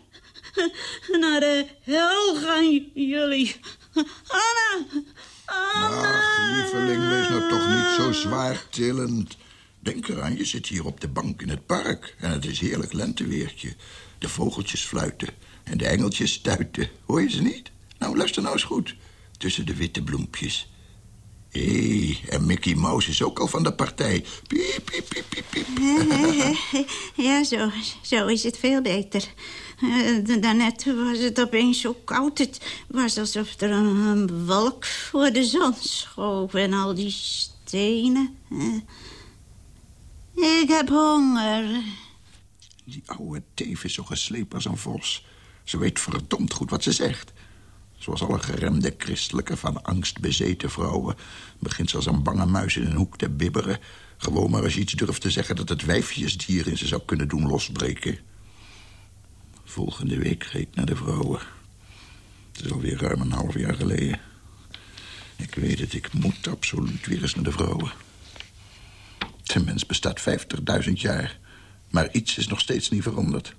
Naar de hel gaan jullie. Anna, Ach, lieveling, wees nou toch niet zo zwaartillend. Denk eraan, je zit hier op de bank in het park... en het is heerlijk lenteweertje. De vogeltjes fluiten en de engeltjes stuiten. Hoor je ze niet? Nou, luister nou eens goed. Tussen de witte bloempjes. Hé, hey, en Mickey Mouse is ook al van de partij. Piep, piep, piep, piep, piep. Ja, zo, zo is het veel beter. Uh, daarnet was het opeens zo koud. Het was alsof er een, wolk voor de zon schoof en al die stenen. Uh, ik heb honger. Die oude teef is zo geslepen als een vos. Ze weet verdomd goed wat ze zegt. Zoals alle geremde christelijke van angst bezeten vrouwen... begint ze als een bange muis in een hoek te bibberen. Gewoon maar als je iets durft te zeggen... dat het wijfjesdier in ze zou kunnen doen losbreken. Volgende week ga ik naar de vrouwen. Het is alweer ruim een half jaar geleden. Ik weet het, ik moet absoluut weer eens naar de vrouwen. De mens bestaat 50.000 jaar. Maar iets is nog steeds niet veranderd.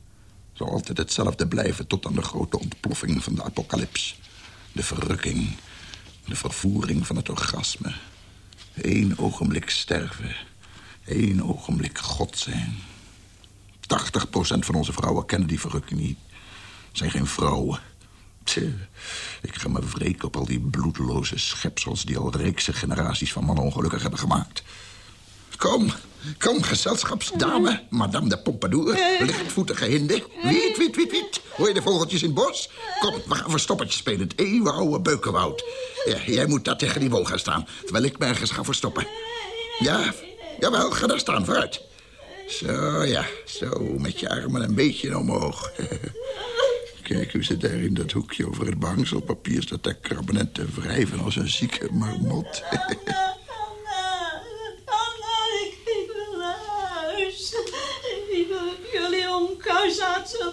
Zal altijd hetzelfde blijven tot aan de grote ontploffing van de apocalyps. De verrukking, de vervoering van het orgasme. Eén ogenblik sterven, één ogenblik God zijn. 80% van onze vrouwen kennen die verrukking niet. Zijn geen vrouwen. Tje, ik ga me wreken op al die bloedeloze schepsels... die al reekse generaties van mannen ongelukkig hebben gemaakt. Kom, kom, gezelschapsdame, madame de Pompadour, lichtvoetige hinde. Wiet, wiet, wiet, wiet. Hoor je de vogeltjes in het bos? Kom, we gaan verstoppertje spelen, het eeuwenoude beukenwoud. Ja, jij moet daar tegen die wol gaan staan, terwijl ik me ergens ga verstoppen. Ja, jawel, ga daar staan, vooruit. Zo, ja, zo, met je armen een beetje omhoog. Kijk hoe ze daar in dat hoekje over het behangselpapier staat te krabben en te wrijven als een zieke marmot.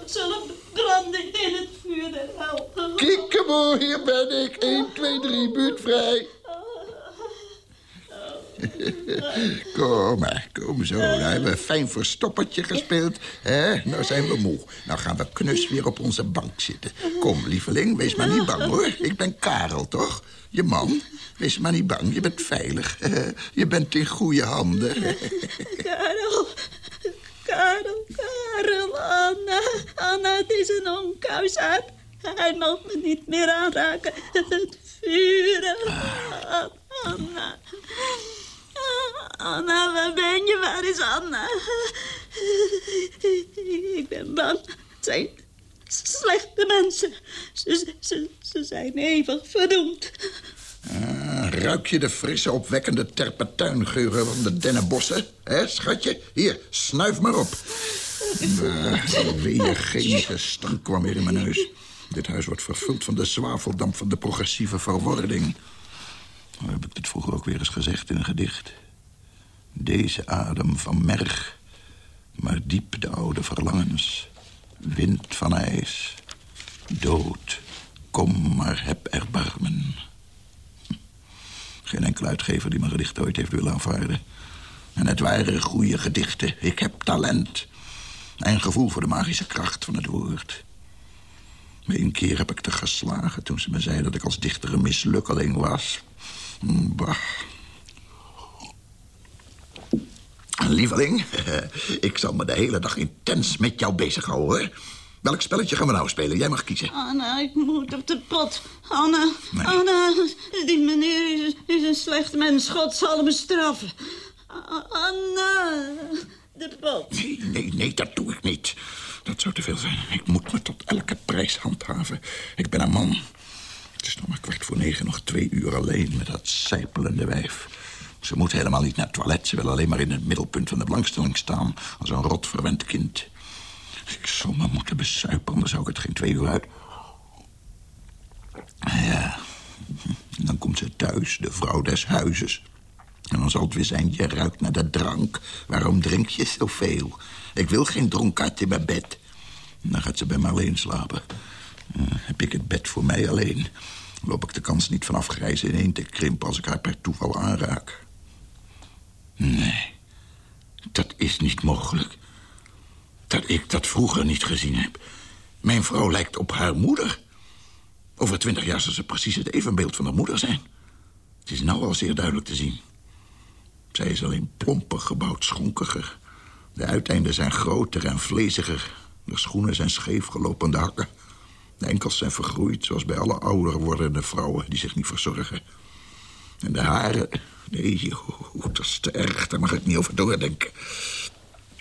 Zullen branden in het vuur der hel. Kikkeboe, hier ben ik. 1, 2, 3, buurtvrij. kom maar, kom zo. Nou hebben we een fijn verstoppertje gespeeld. Hè? Nou zijn we moe. Nou gaan we knus weer op onze bank zitten. Kom, lieveling, wees maar niet bang, hoor. Ik ben Karel, toch? Je man. Wees maar niet bang, je bent veilig. Je bent in goede handen. Karel, Karel, Karel, Anna. Anna, het is een onkuisaard. Hij mag me niet meer aanraken. Het vuur. Anna. Anna, waar ben je? Waar is Anna? Ik ben bang. Het zijn slechte mensen. Ze, ze, ze zijn eeuwig verdoemd. Ah, ruik je de frisse, opwekkende terpentuingeuren van de dennenbossen? Hè, schatje? Hier, snuif maar op. Uh, weer chemische stank kwam weer in mijn neus. Dit huis wordt vervuld van de zwaveldamp van de progressieve verwording. Hoe heb ik dit vroeger ook weer eens gezegd in een gedicht? Deze adem van merg, maar diep de oude verlangens. Wind van ijs, dood, kom maar heb erbarmen. Geen enkele uitgever die mijn gedicht ooit heeft willen aanvaarden. En het waren goede gedichten. Ik heb talent. En gevoel voor de magische kracht van het woord. Één keer heb ik er geslagen toen ze me zei dat ik als dichter een mislukkeling was. Bah. Lieveling, ik zal me de hele dag intens met jou bezighouden, hoor. Welk spelletje gaan we nou spelen? Jij mag kiezen. Anna, ik moet op de pot. Anna, Anna, die meneer is, is een slecht mens. God zal hem straffen. Anna, de pot. Nee, nee, nee, dat doe ik niet. Dat zou te veel zijn. Ik moet me tot elke prijs handhaven. Ik ben een man. Is nog maar kwart voor negen, nog twee uur alleen met dat sijpelende wijf. Ze moet helemaal niet naar het toilet. Ze wil alleen maar in het middelpunt van de belangstelling staan... als een rot verwend kind. Ik zou me moeten besuipen, anders zou ik het geen twee uur uit. Ja, dan komt ze thuis, de vrouw des huizes. En dan zal het weer zijn, je ruikt naar de drank. Waarom drink je zoveel? Ik wil geen dronkaard in mijn bed. Dan gaat ze bij me alleen slapen. Uh, heb ik het bed voor mij alleen... loop ik de kans niet vanaf grijzen ineen te krimpen... als ik haar per toeval aanraak. Nee, dat is niet mogelijk. Dat ik dat vroeger niet gezien heb. Mijn vrouw lijkt op haar moeder. Over twintig jaar zal ze precies het evenbeeld van haar moeder zijn. Het is nou al zeer duidelijk te zien. Zij is alleen plomper gebouwd, schonkiger. De uiteinden zijn groter en vleesiger. De schoenen zijn scheef gelopen de hakken. De enkels zijn vergroeid, zoals bij alle ouder wordende vrouwen... die zich niet verzorgen. En de haren... Nee, oh, dat is te erg, daar mag ik niet over doordenken.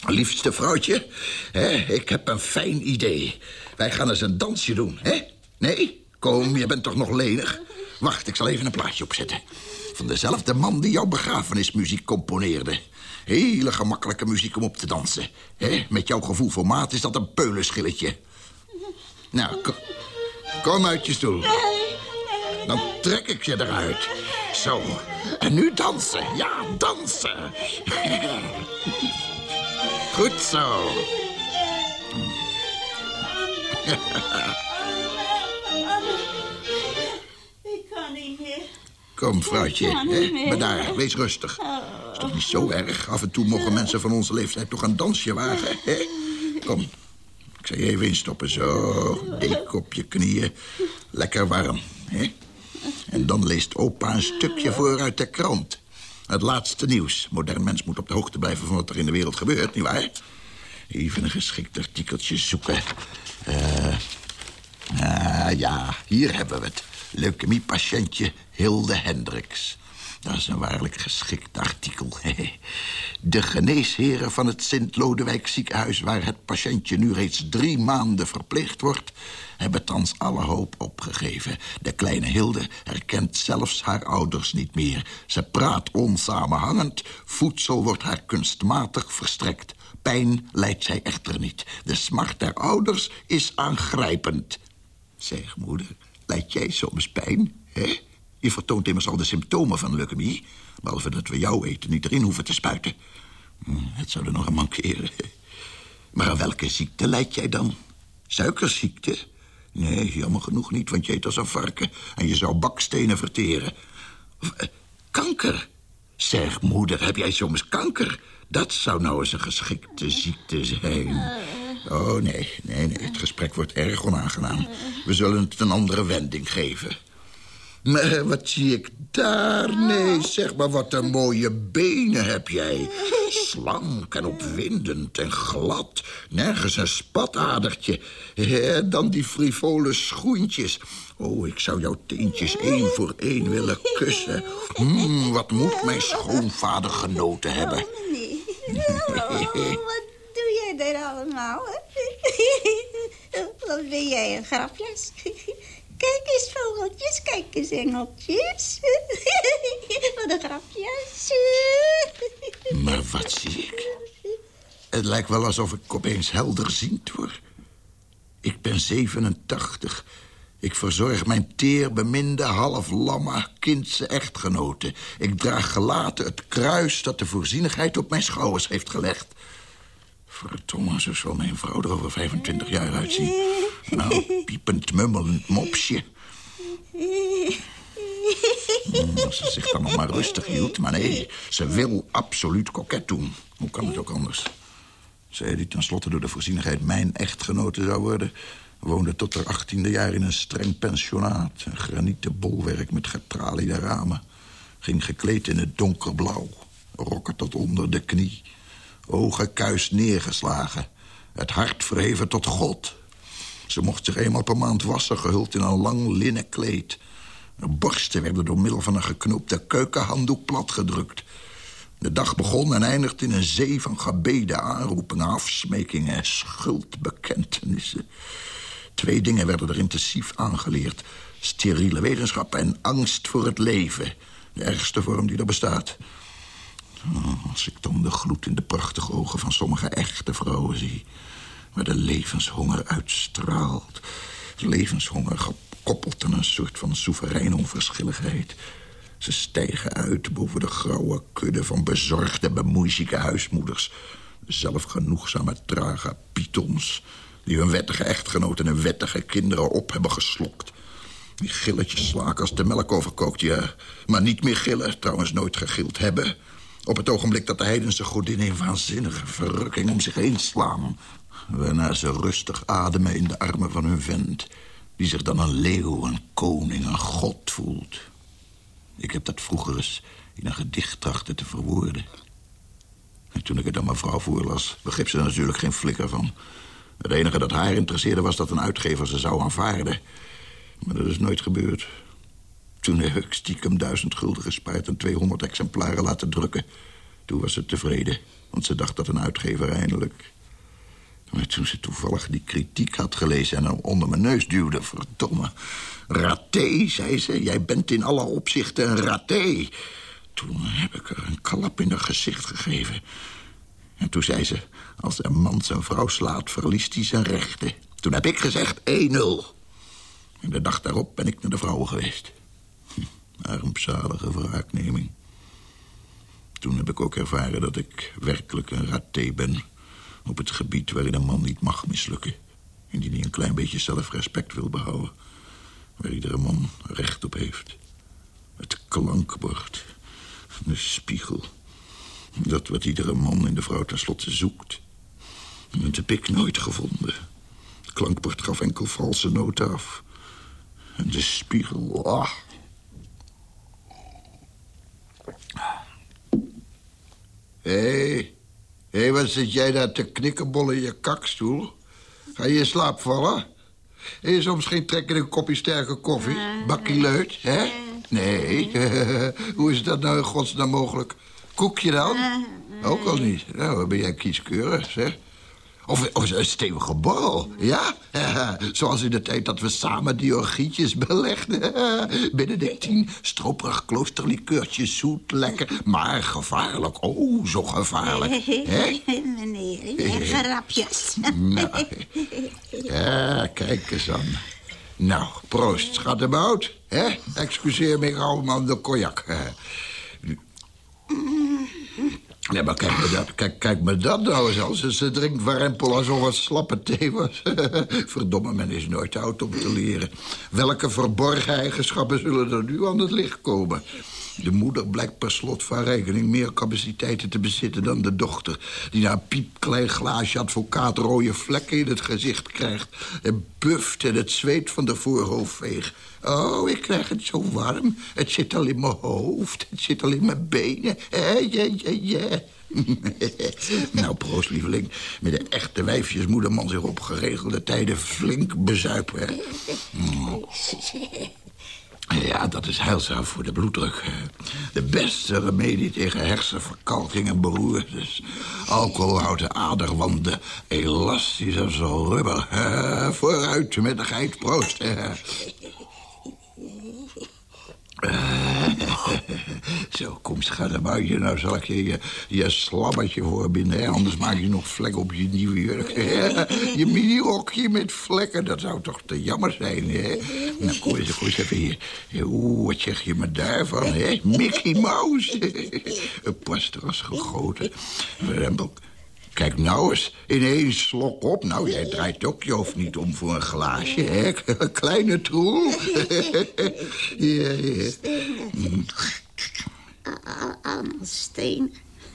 Liefste vrouwtje, hè, ik heb een fijn idee. Wij gaan eens een dansje doen, hè? Nee? Kom, je bent toch nog lenig? Wacht, ik zal even een plaatje opzetten. Van dezelfde man die jouw begrafenismuziek componeerde. Hele gemakkelijke muziek om op te dansen. hè? Met jouw gevoel voor maat is dat een peulenschilletje. Nou, kom, kom uit je stoel. Dan trek ik je eruit. Zo. En nu dansen. Ja, dansen. Goed zo. Ik kan niet meer. Kom, vrouwtje. Hè? Bedaar, wees rustig. Is toch niet zo erg? Af en toe mogen mensen van onze leeftijd toch een dansje wagen, hè? Kom, ik zal je even instoppen. Zo, dek op je knieën. Lekker warm, hè? En dan leest opa een stukje voor uit de krant. Het laatste nieuws. Modern mens moet op de hoogte blijven van wat er in de wereld gebeurt, nietwaar? Even een geschikt artikeltje zoeken. Eh... ah, ja, hier hebben we het. Leukemiepatiëntje Hilde Hendricks. Dat is een waarlijk geschikt artikel. De geneesheren van het Sint-Lodewijk ziekenhuis... waar het patiëntje nu reeds drie maanden verpleegd wordt... hebben thans alle hoop opgegeven. De kleine Hilde herkent zelfs haar ouders niet meer. Ze praat onsamenhangend. Voedsel wordt haar kunstmatig verstrekt. Pijn lijdt zij echter niet. De smart der ouders is aangrijpend. Zeg, moeder, lijdt jij soms pijn, hè? Je vertoont immers al de symptomen van leukemie. Behalve dat we jouw eten niet erin hoeven te spuiten. Hm, het zou er nog een mankeren. Maar aan welke ziekte lijdt jij dan? Suikerziekte? Nee, jammer genoeg niet, want je eet als een varken... en je zou bakstenen verteren. Of, eh, kanker? Zeg, moeder, heb jij soms kanker? Dat zou nou eens een geschikte ziekte zijn. Oh, nee, nee, nee, het gesprek wordt erg onaangenaam. We zullen het een andere wending geven. Maar wat zie ik daar? Nee, zeg maar, wat een mooie benen heb jij. Slank en opwindend en glad. Nergens een spatadertje. En dan die frivole schoentjes. Oh, ik zou jouw teentjes één voor één willen kussen. Hmm, wat moet mijn schoonvader genoten hebben. Nee. wat doe jij daar allemaal? Wat ben jij een grapjes? Eens, vogeltjes, kijk eens, engeltjes. Wat een grapjes. Maar wat zie ik? Het lijkt wel alsof ik opeens helderziend word. Ik ben 87. Ik verzorg mijn teer beminde, half lamme, kindse echtgenote. Ik draag gelaten het kruis dat de voorzienigheid op mijn schouders heeft gelegd. Verdomme, zo zal mijn vrouw er over 25 jaar uitzien. Nou, piepend, mummelend mopsje. Als ze zich dan nog maar rustig hield. Maar nee, ze wil absoluut koket doen. Hoe kan het ook anders? Zij die tenslotte door de voorzienigheid mijn echtgenote zou worden... woonde tot haar achttiende jaar in een streng pensionaat. Een granieten bolwerk met getraliede ramen. Ging gekleed in het donkerblauw. Rokken tot onder de knie. Ogen kuis neergeslagen. Het hart verheven tot God. Ze mocht zich eenmaal per maand wassen, gehuld in een lang linnen kleed. Haar borsten werden door middel van een geknoopte keukenhanddoek platgedrukt. De dag begon en eindigde in een zee van gebeden, aanroepingen, afsmekingen en schuldbekentenissen. Twee dingen werden er intensief aangeleerd. Steriele wetenschap en angst voor het leven. De ergste vorm die er bestaat. Oh, als ik dan de gloed in de prachtige ogen van sommige echte vrouwen zie... waar de levenshonger uitstraalt. Levenshonger gekoppeld aan een soort van soevereine onverschilligheid. Ze stijgen uit boven de grauwe kudde van bezorgde, bemoeizieke huismoeders. Zelfgenoegzame, trage pythons... die hun wettige echtgenoten en wettige kinderen op hebben geslokt. Die gilletjes slaken als de melk overkookt, ja. Maar niet meer gillen, trouwens nooit gegild hebben. Op het ogenblik dat de heidense godin in waanzinnige verrukking om zich heen slaan. Waarna ze rustig ademen in de armen van hun vent... die zich dan een leeuw, een koning, een god voelt. Ik heb dat vroeger eens in een gedicht trachten te verwoorden. En toen ik het aan mijn vrouw voorlas, begreep ze er natuurlijk geen flikker van. Het enige dat haar interesseerde was dat een uitgever ze zou aanvaarden. Maar dat is nooit gebeurd. Toen heb ik stiekem duizend gulden gespaard en 200 exemplaren laten drukken. Toen was ze tevreden, want ze dacht dat een uitgever eindelijk... Maar toen ze toevallig die kritiek had gelezen en hem onder mijn neus duwde... verdomme, raté, zei ze. Jij bent in alle opzichten een raté. Toen heb ik er een klap in haar gezicht gegeven. En toen zei ze, als een man zijn vrouw slaat, verliest hij zijn rechten. Toen heb ik gezegd 1-0. En de dag daarop ben ik naar de vrouwen geweest. Hm, armzalige wraakneming. Toen heb ik ook ervaren dat ik werkelijk een raté ben... op het gebied waarin een man niet mag mislukken. Indien hij een klein beetje zelfrespect wil behouden. Waar iedere man recht op heeft. Het klankbord. De spiegel. Dat wat iedere man in de vrouw tenslotte zoekt. En dat heb ik nooit gevonden. Het klankbord gaf enkel valse noten af. En de spiegel, ah. Hé, hey. Hey, wat zit jij daar te knikkenbollen in je kakstoel? Ga je in slaap vallen? Heb je soms geen trek in een kopje sterke koffie? Bakkie leut, hè? Nee, hoe is dat nou in godsnaam mogelijk? Koekje dan? Ook al niet. Nou, ben jij kieskeurig, zeg. Of, of een stevige borrel, ja? Zoals in de tijd dat we samen die orgietjes belegden. Benedictine, stroperig kloosterlikeurtje, zoet, lekker, maar gevaarlijk. Oh, zo gevaarlijk. hè? Meneer, grapjes. Nou, ja, kijk eens aan. Nou, proost, schattenbout. hè? Excuseer me, aan de cognac. Ja, maar kijk me dat, kijk, kijk me dat nou eens. Ze, ze drinkt warempel alsof het slappe thee was. Verdomme, men is nooit oud om te leren. Welke verborgen eigenschappen zullen er nu aan het licht komen? De moeder blijkt per slot van rekening meer capaciteiten te bezitten dan de dochter... die na een piepklein glaasje advocaat rode vlekken in het gezicht krijgt... en buft en het zweet van de voorhoofd veegt. Oh, ik krijg het zo warm. Het zit al in mijn hoofd, het zit al in mijn benen. Eh, ja, ja, ja. nou, proost, lieveling. Met de echte wijfjes moet een man zich op geregelde tijden flink bezuipen. hè. Mm. Ja, dat is heilzaam voor de bloeddruk. De beste remedie tegen hersenverkalking en beroertes. Alcohol houdt de aderwanden elastisch als rubber. Vooruit met de geit, proost. Zo, kom, schat een buitje. Nou zal ik je je, je slabbetje voorbinden. Hè? Anders maak je nog vlekken op je nieuwe jurk. je minirokje met vlekken, dat zou toch te jammer zijn, hè? Nou, kom eens, kom eens even hier. Wat zeg je me daarvan, hè? Mickey Mouse. Pas er gegoten. Rempel, Kijk nou eens, in één slok op. Nou, jij draait ook je hoofd niet om voor een glaasje, hè? Kleine troel. ja, ja. Allemaal steen.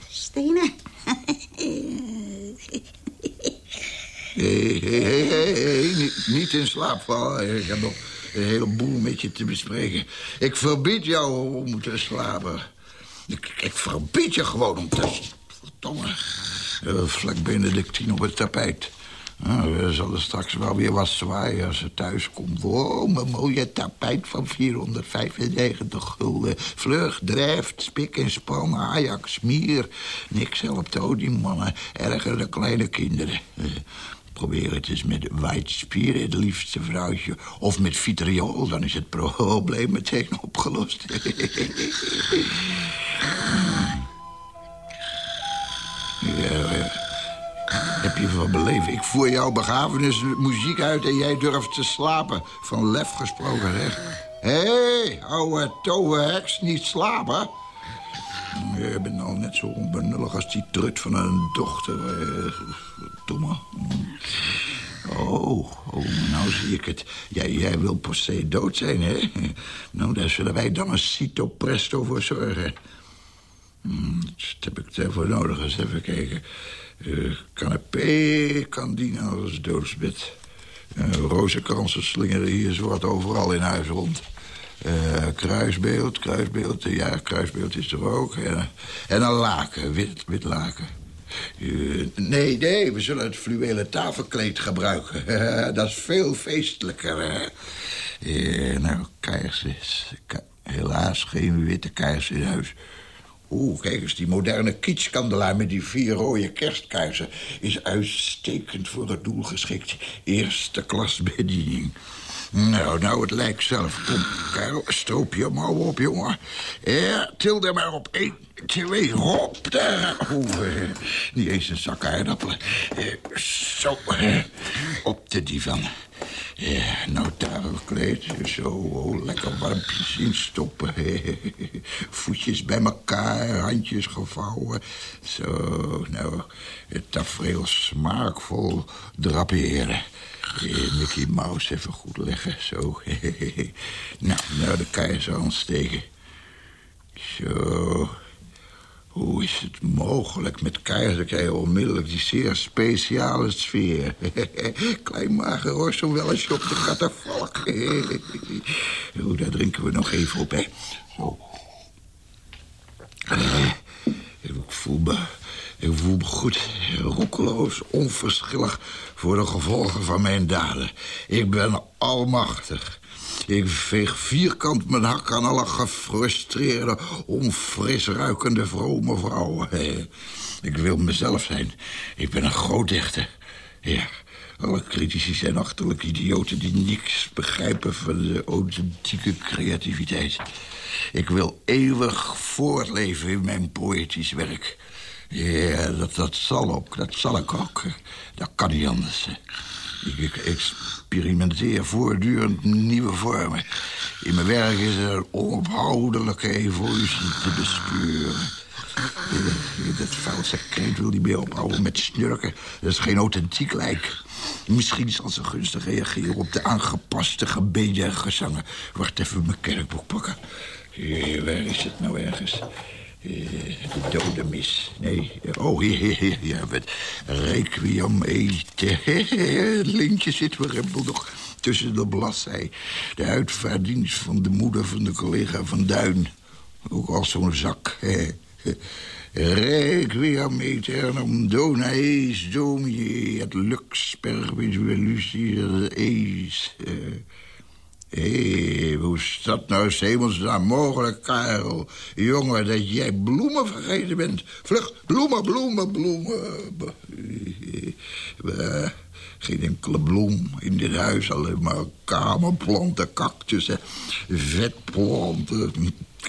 Stenen. Hé, hé, hé, hé, niet, niet in slaap vallen. Ik heb nog een heleboel met je te bespreken. Ik verbied jou om te slapen. Ik, ik verbied je gewoon om te... Verdomme. Uh, vlak Benedictine op het tapijt. Nou, we zullen straks wel weer wat zwaaien als ze thuis komt. Oh, mijn mooie tapijt van 495 gulden. Vlug, drijft, spik en span, Ajax, mier. Niks helpt ook die mannen. Erger kleine kinderen. Uh, probeer het eens met white spirit, liefste vrouwtje. Of met vitriol, dan is het probleem meteen opgelost. Ja, heb je van beleven? Ik voer jouw begrafenis muziek uit en jij durft te slapen. Van lef gesproken, zeg. Hé, hey, ouwe toverheks, niet slapen? Je bent al net zo onbenullig als die trut van een dochter. Eh, domme. Oh, oh, nou zie ik het. Jij, jij wil per se dood zijn, hè? Nou, daar zullen wij dan een cito presto voor zorgen. Hmm, wat heb ik daarvoor nodig? Eens even kijken. Uh, canapé kan dienen als doodsbed. Uh, rozenkransen slingeren hier zo wat overal in huis rond. Uh, kruisbeeld, kruisbeeld, ja, kruisbeeld is er ook. En, en een laken, wit, wit laken. Nee, nee, we zullen het fluwelen tafelkleed gebruiken. dat is veel feestelijker. Uh, nou, kaarsen. Helaas geen witte kaarsen in huis. Oeh, kijk eens, die moderne kitschkandelaar met die vier rode kerstkaarsen... is uitstekend voor het doel geschikt. Eerste klas bediening. Nou, nou, het lijkt zelf. Kom, Karel, stroop je mouw op, jongen. Ja, til er maar op. Eén, twee, hop, daar. Oeh, eh, niet eens een zak aardappelen. Eh, zo, eh, op de divan. Ja, nou, tafelkleed, zo, oh, lekker warmpjes instoppen. Voetjes bij elkaar, handjes gevouwen. Zo, nou, het tafereel smaakvol draperen. Mickey Mouse even goed leggen, zo. nou, nou de keizer aansteken. Zo. Hoe is het mogelijk? Met keizer krijg je onmiddellijk die zeer speciale sfeer. Klein mager wel als je op de katafalk. Oeh, daar drinken we nog even op, hè. Zo. Ik voel me, ik voel me goed, roekeloos, onverschillig... voor de gevolgen van mijn daden. Ik ben almachtig. Ik veeg vierkant mijn hak aan alle gefrustreerde, onfris ruikende vrome vrouwen. Ik wil mezelf zijn. Ik ben een groot. Ja, alle critici zijn achterlijk idioten die niks begrijpen van de authentieke creativiteit. Ik wil eeuwig voortleven in mijn poëtisch werk. Ja, dat, dat zal ook. Dat zal ik ook. Dat kan niet anders. Ik experimenteer voortdurend nieuwe vormen. In mijn werk is er een onophoudelijke evolutie te bespeuren. Dat valse kreet wil niet meer ophouden met snurken. Dat is geen authentiek lijk. Misschien zal ze gunstig reageren op de aangepaste gebeden en gezangen. Wacht even mijn kerkboek pakken. Waar is het nou ergens? De dode mis. Nee, oh, hier, hier, ja, met requiem eten. Het lintje zit rempel nog tussen de bladzij. De uitvaarddienst van de moeder van de collega van Duin. Ook al zo'n zak. Requiem aeternum dona eis domini et lux pervis velucis eis. Hé, hoe is dat nou hemelsnaam mogelijk, Karel? Jongen, dat jij bloemen vergeten bent. Vlug, bloemen, bloemen, bloemen. Geen enkele bloem in dit huis, alleen maar kamerplanten, cactussen, vetplanten,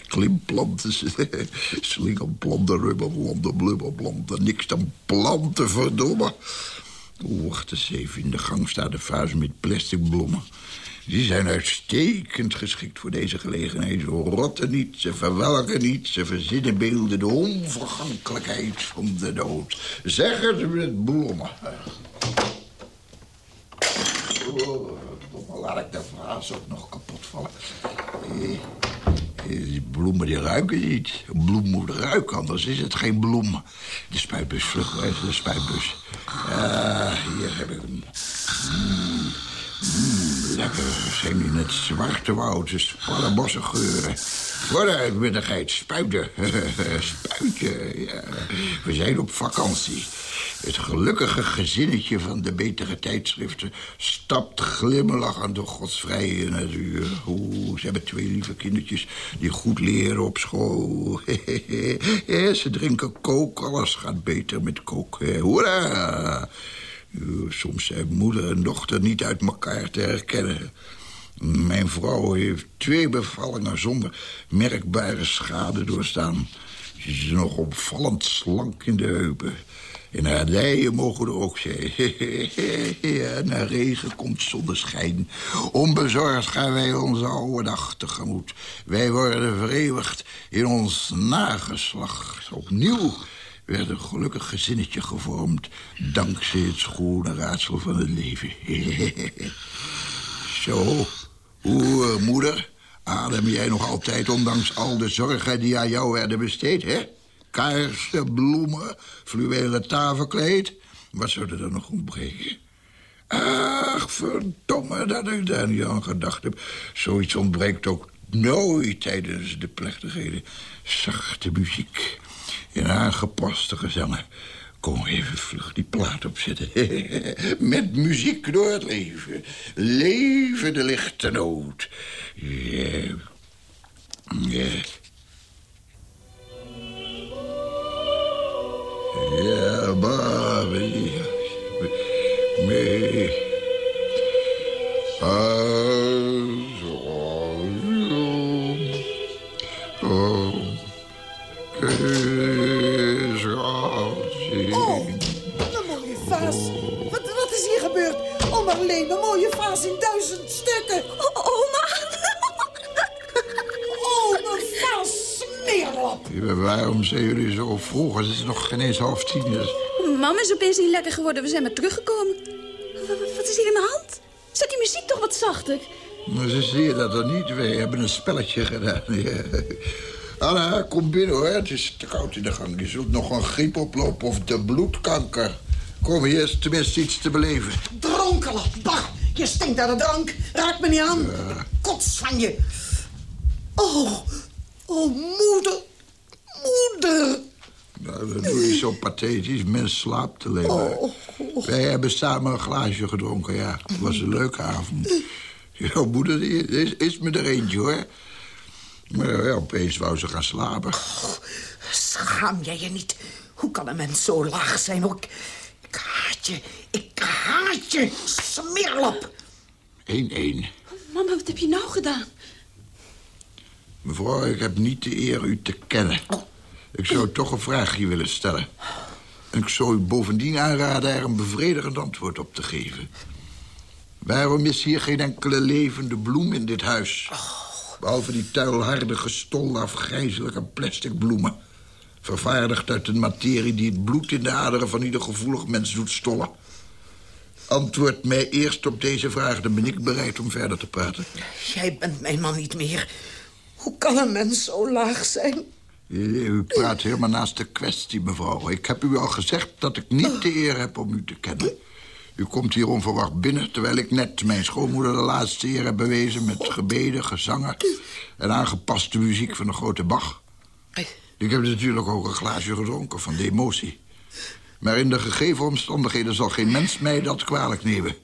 klimplanten, slingerplanten, rubberplanten, blubberplanten. Niks dan planten, verdomme. Wacht eens even, in de gang staat de vaas met plastic bloemen. Die zijn uitstekend geschikt voor deze gelegenheid. Ze rotten niet, ze verwelken niet, ze verzinnen beelden de onvergankelijkheid van de dood. Zeg het met bloemen. Oh, laat ik de vaas ook nog kapot vallen. Eh, eh, Die bloemen die ruiken niet. Een bloem moet ruiken, anders is het geen bloem. De spuitbus, vlug, de spuitbus? Ah, hier heb ik hem. Mm, mm, lekker, zijn in het zwarte woud, de sparrenbossen geuren. Voor de uitbundigheid, spuiten. spuiten, ja. We zijn op vakantie. Het gelukkige gezinnetje van de betere tijdschriften... stapt glimlachend door Gods vrije natuur. Oeh, ze hebben twee lieve kindertjes die goed leren op school. Ja, ze drinken kook, alles gaat beter met kook. Hoera! Uh, Soms zijn moeder en dochter niet uit elkaar te herkennen. Mijn vrouw heeft twee bevallingen zonder merkbare schade doorstaan. Ze is nog opvallend slank in de heupen. En haar mogen er ook zijn. ja, na regen komt zonneschijn. Onbezorgd gaan wij onze oude dag tegemoet. Wij worden vereeuwigd in ons nageslacht. Opnieuw werd een gelukkig gezinnetje gevormd... dankzij het schone raadsel van het leven. Zo, hoe, moeder, adem jij nog altijd... ondanks al de zorgen die aan jou werden besteed, hè? Kaarsen, bloemen, fluwelen tafelkleed. Wat zou er dan nog ontbreken? Ach, verdomme dat ik daar niet aan gedacht heb. Zoiets ontbreekt ook nooit tijdens de plechtigheden. Zachte muziek en aangepaste gezangen. Kom even vlug die plaat opzetten. Met muziek door het leven. Leven de lichte noot. Ja. Ja. Ja, Bobby. Me. As stukken. Oma! Oh, mijn vaas, smeerlap. Waarom zijn jullie zo vroeg? Het is nog geen eens half tien. Dus... Mam is opeens niet lekker geworden. We zijn maar teruggekomen. W- Wat is hier aan de hand? Zet die muziek toch wat zachter. Maar ze zie je dat er niet. Wij hebben een spelletje gedaan. Ja. Anna, kom binnen hoor. Het is te koud in de gang. Je zult nog een griep oplopen of de bloedkanker. Kom, hier is tenminste iets te beleven. Dronkenlap, bah. Je stinkt naar de drank. Raak me niet aan. Kots van je. Oh, oh, moeder. Moeder. Nou, dat doe je zo pathetisch. Mens slaapt te leven. Wij hebben samen een glaasje gedronken, ja. Het was een leuke avond. Jouw moeder is, is me er eentje, hoor. Maar ja, opeens wou ze gaan slapen. Schaam jij je niet? Hoe kan een mens zo laag zijn? ook? Ik haat je. Ik haat je. Smeerlap. 1-1. Mama, wat heb je nou gedaan? Mevrouw, ik heb niet de eer u te kennen. Ik zou toch een vraagje willen stellen. En ik zou u bovendien aanraden er een bevredigend antwoord op te geven. Waarom is hier geen enkele levende bloem in dit huis? Behalve die tuilhardige, stollen, afgrijzelijke plastic bloemen. Vervaardigd uit een materie die het bloed in de aderen van ieder gevoelig mens doet stollen. Antwoord mij eerst op deze vraag, dan ben ik bereid om verder te praten. Jij bent mijn man niet meer. Hoe kan een mens zo laag zijn? U praat helemaal naast de kwestie, mevrouw. Ik heb u al gezegd dat ik niet de eer heb om u te kennen. U komt hier onverwacht binnen, terwijl ik net mijn schoonmoeder de laatste eer heb bewezen... met gebeden, gezangen en aangepaste muziek van de grote Bach. Ik heb natuurlijk ook een glaasje gedronken van de emotie. Maar in de gegeven omstandigheden zal geen mens mij dat kwalijk nemen.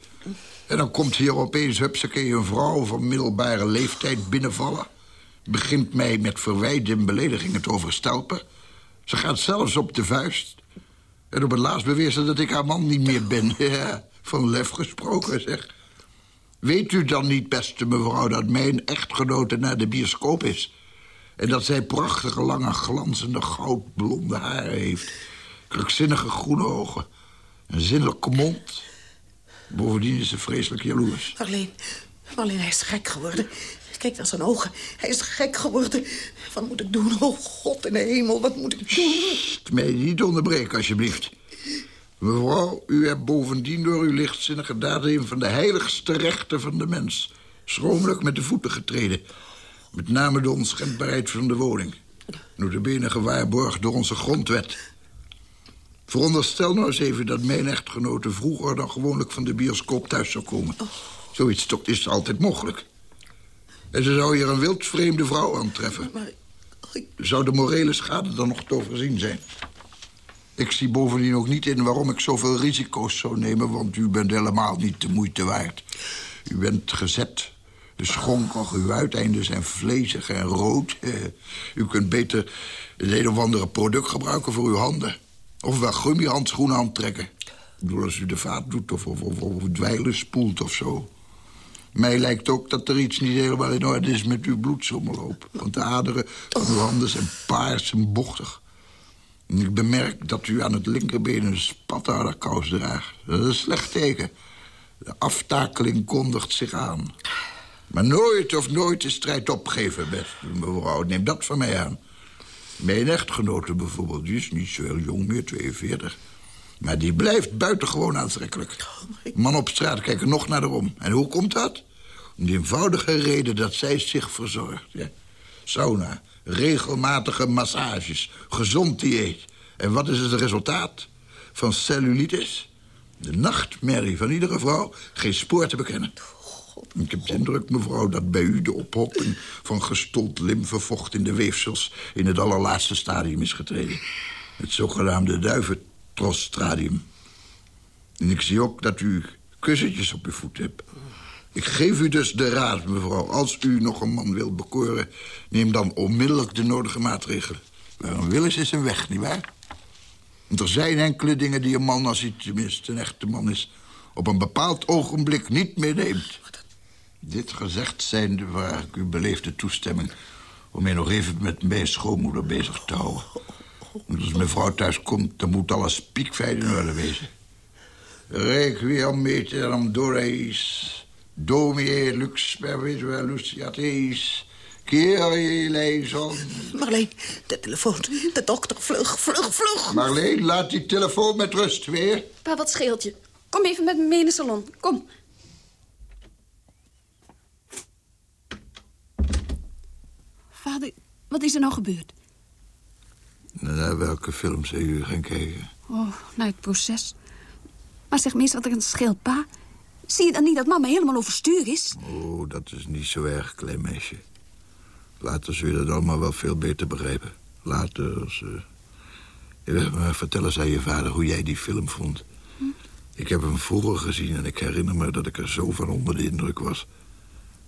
En dan komt hier opeens, hupsakee, een vrouw van middelbare leeftijd binnenvallen... begint mij met verwijten en beledigingen te overstelpen. Ze gaat zelfs op de vuist. En op het laatst beweert ze dat ik haar man niet meer ben. Ja, Van lef gesproken, zeg. Weet u dan niet, beste mevrouw, dat mijn echtgenote naar de bioscoop is? En dat zij prachtige, lange, glanzende, goudblonde haren heeft. Krankzinnige groene ogen. Een zinnelijke mond. Bovendien is ze vreselijk jaloers. Marleen, Marleen, hij is gek geworden. Kijk naar zijn ogen. Hij is gek geworden. Wat moet ik doen? Oh, God in de hemel, wat moet ik doen? Sst, mij niet onderbreken, alsjeblieft. Mevrouw, u hebt bovendien door uw lichtzinnige daden... een van de heiligste rechten van de mens... schromelijk met de voeten getreden. Met name de onschendbaarheid van de woning. Notabene gewaarborgd door onze grondwet. Veronderstel nou eens even dat mijn echtgenote... vroeger dan gewoonlijk van de bioscoop thuis zou komen. Zoiets toch is altijd mogelijk. En ze zou hier een wildvreemde vrouw aantreffen. Zou de morele schade dan nog te overzien zijn? Ik zie bovendien ook niet in waarom ik zoveel risico's zou nemen... want u bent helemaal niet de moeite waard. U bent gezet. De schonkel, uw uiteinden zijn vlezig en rood. Eh, u kunt beter het een of andere product gebruiken voor uw handen. Of wel gummihandschoenen aantrekken. Ik bedoel, als u de vaat doet of, of, of, of dweilen spoelt of zo. Mij lijkt ook dat er iets niet helemaal in orde is met uw bloedsomloop. Want de aderen van uw handen zijn paars en bochtig. En ik bemerk dat u aan het linkerbeen een spathouderkous draagt. Dat is een slecht teken. De aftakeling kondigt zich aan. Maar nooit of nooit de strijd opgeven, beste mevrouw. Neem dat van mij aan. Mijn echtgenote bijvoorbeeld, die is niet zo heel jong meer, 42. Maar die blijft buitengewoon aantrekkelijk. Man op straat kijken nog naar haar om. En hoe komt dat? Om de eenvoudige reden dat zij zich verzorgt. Ja. Sauna, regelmatige massages, gezond dieet. En wat is het resultaat? Van cellulitis? De nachtmerrie van iedere vrouw, geen spoor te bekennen. Ik heb de indruk, mevrouw, dat bij u de ophoping van gestold lymfevocht in de weefsels... in het allerlaatste stadium is getreden. Het zogenaamde duiventrostradium. En ik zie ook dat u kussentjes op uw voet hebt. Ik geef u dus de raad, mevrouw. Als u nog een man wilt bekoren... neem dan onmiddellijk de nodige maatregelen. Waar een wil is, is een weg, nietwaar? Want er zijn enkele dingen die een man, als hij tenminste een echte man is... op een bepaald ogenblik niet meeneemt. Dit gezegd zijnde waar ik u beleefde toestemming... om mij nog even met mijn schoonmoeder bezig te houden. Want als mijn vrouw thuis komt, dan moet alles piekfijn in orde wezen. Requiem meteram doreis, domie lux perpetua luciatis... Kyrie eleison. Marleen, de telefoon, de dokter, vlug, vlug, vlug. Marleen, laat die telefoon met rust weer. Pa, wat scheelt je? Kom even met me mee in de salon. Kom. Vader, wat is er nou gebeurd? Naar welke film zijn jullie gaan kijken? Oh, naar het proces. Maar zeg me eens wat er een scheelt, pa. Zie je dan niet dat mama helemaal overstuur is? Oh, dat is niet zo erg, klein meisje. Later zul je dat allemaal wel veel beter begrijpen. Later, als... Uh... Maar vertel eens aan je vader hoe jij die film vond. Hm? Ik heb hem vroeger gezien en ik herinner me dat ik er zo van onder de indruk was...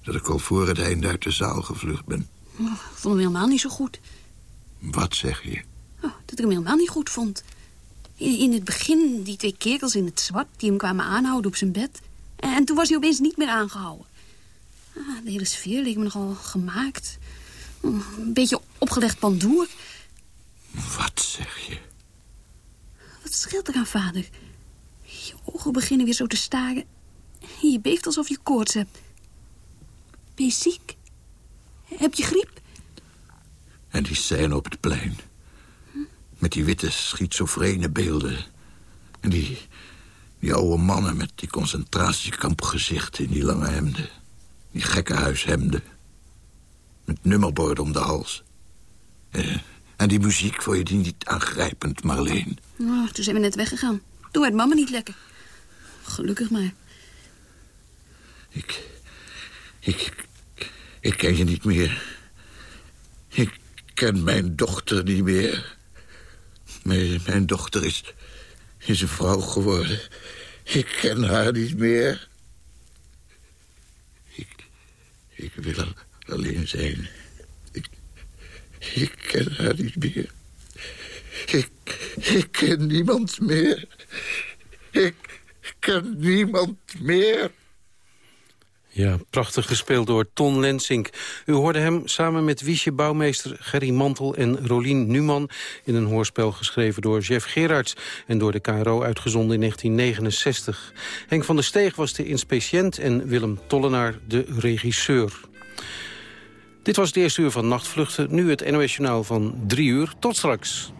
dat ik al voor het einde uit de zaal gevlucht ben. Oh, ik vond hem helemaal niet zo goed. Wat zeg je? Oh, dat ik hem helemaal niet goed vond. In, in het begin, die twee kerels in het zwart... die hem kwamen aanhouden op zijn bed. En, en toen was hij opeens niet meer aangehouden. Ah, de hele sfeer leek me nogal gemaakt. Oh, Een beetje opgelegd pandoer. Wat zeg je? Wat scheelt er aan, vader? Je ogen beginnen weer zo te staren. Je beeft alsof je koorts hebt. Ben je ziek? Heb je griep? En die scène op het plein. Met die witte schizofrene beelden. En die, die oude mannen met die concentratiekampgezichten in die lange hemden. Die gekke huishemden. Met nummerborden om de hals. Eh, en die muziek vond je die niet aangrijpend, Marleen? Oh, toen zijn we net weggegaan. Toen werd mama niet lekker. Gelukkig maar. Ik, ik, ik ken je niet meer. Ik ken mijn dochter niet meer. Mijn, mijn dochter is, is een vrouw geworden. Ik ken haar niet meer. Ik, ik wil al- alleen zijn. Ik, ik ken haar niet meer. Ik, ik ken niemand meer. Ik ken niemand meer. Ja, prachtig gespeeld door Ton Lensink. U hoorde hem samen met Wiesje Bouwmeester, Gerry Mantel en Rolien Numan... in een hoorspel geschreven door Jeff Gerards... en door de KRO uitgezonden in 1969. Henk van der Steeg was de inspeciënt en Willem Tollenaar de regisseur. Dit was het eerste uur van Nachtvluchten. Nu het NOS Journaal van drie uur. Tot straks.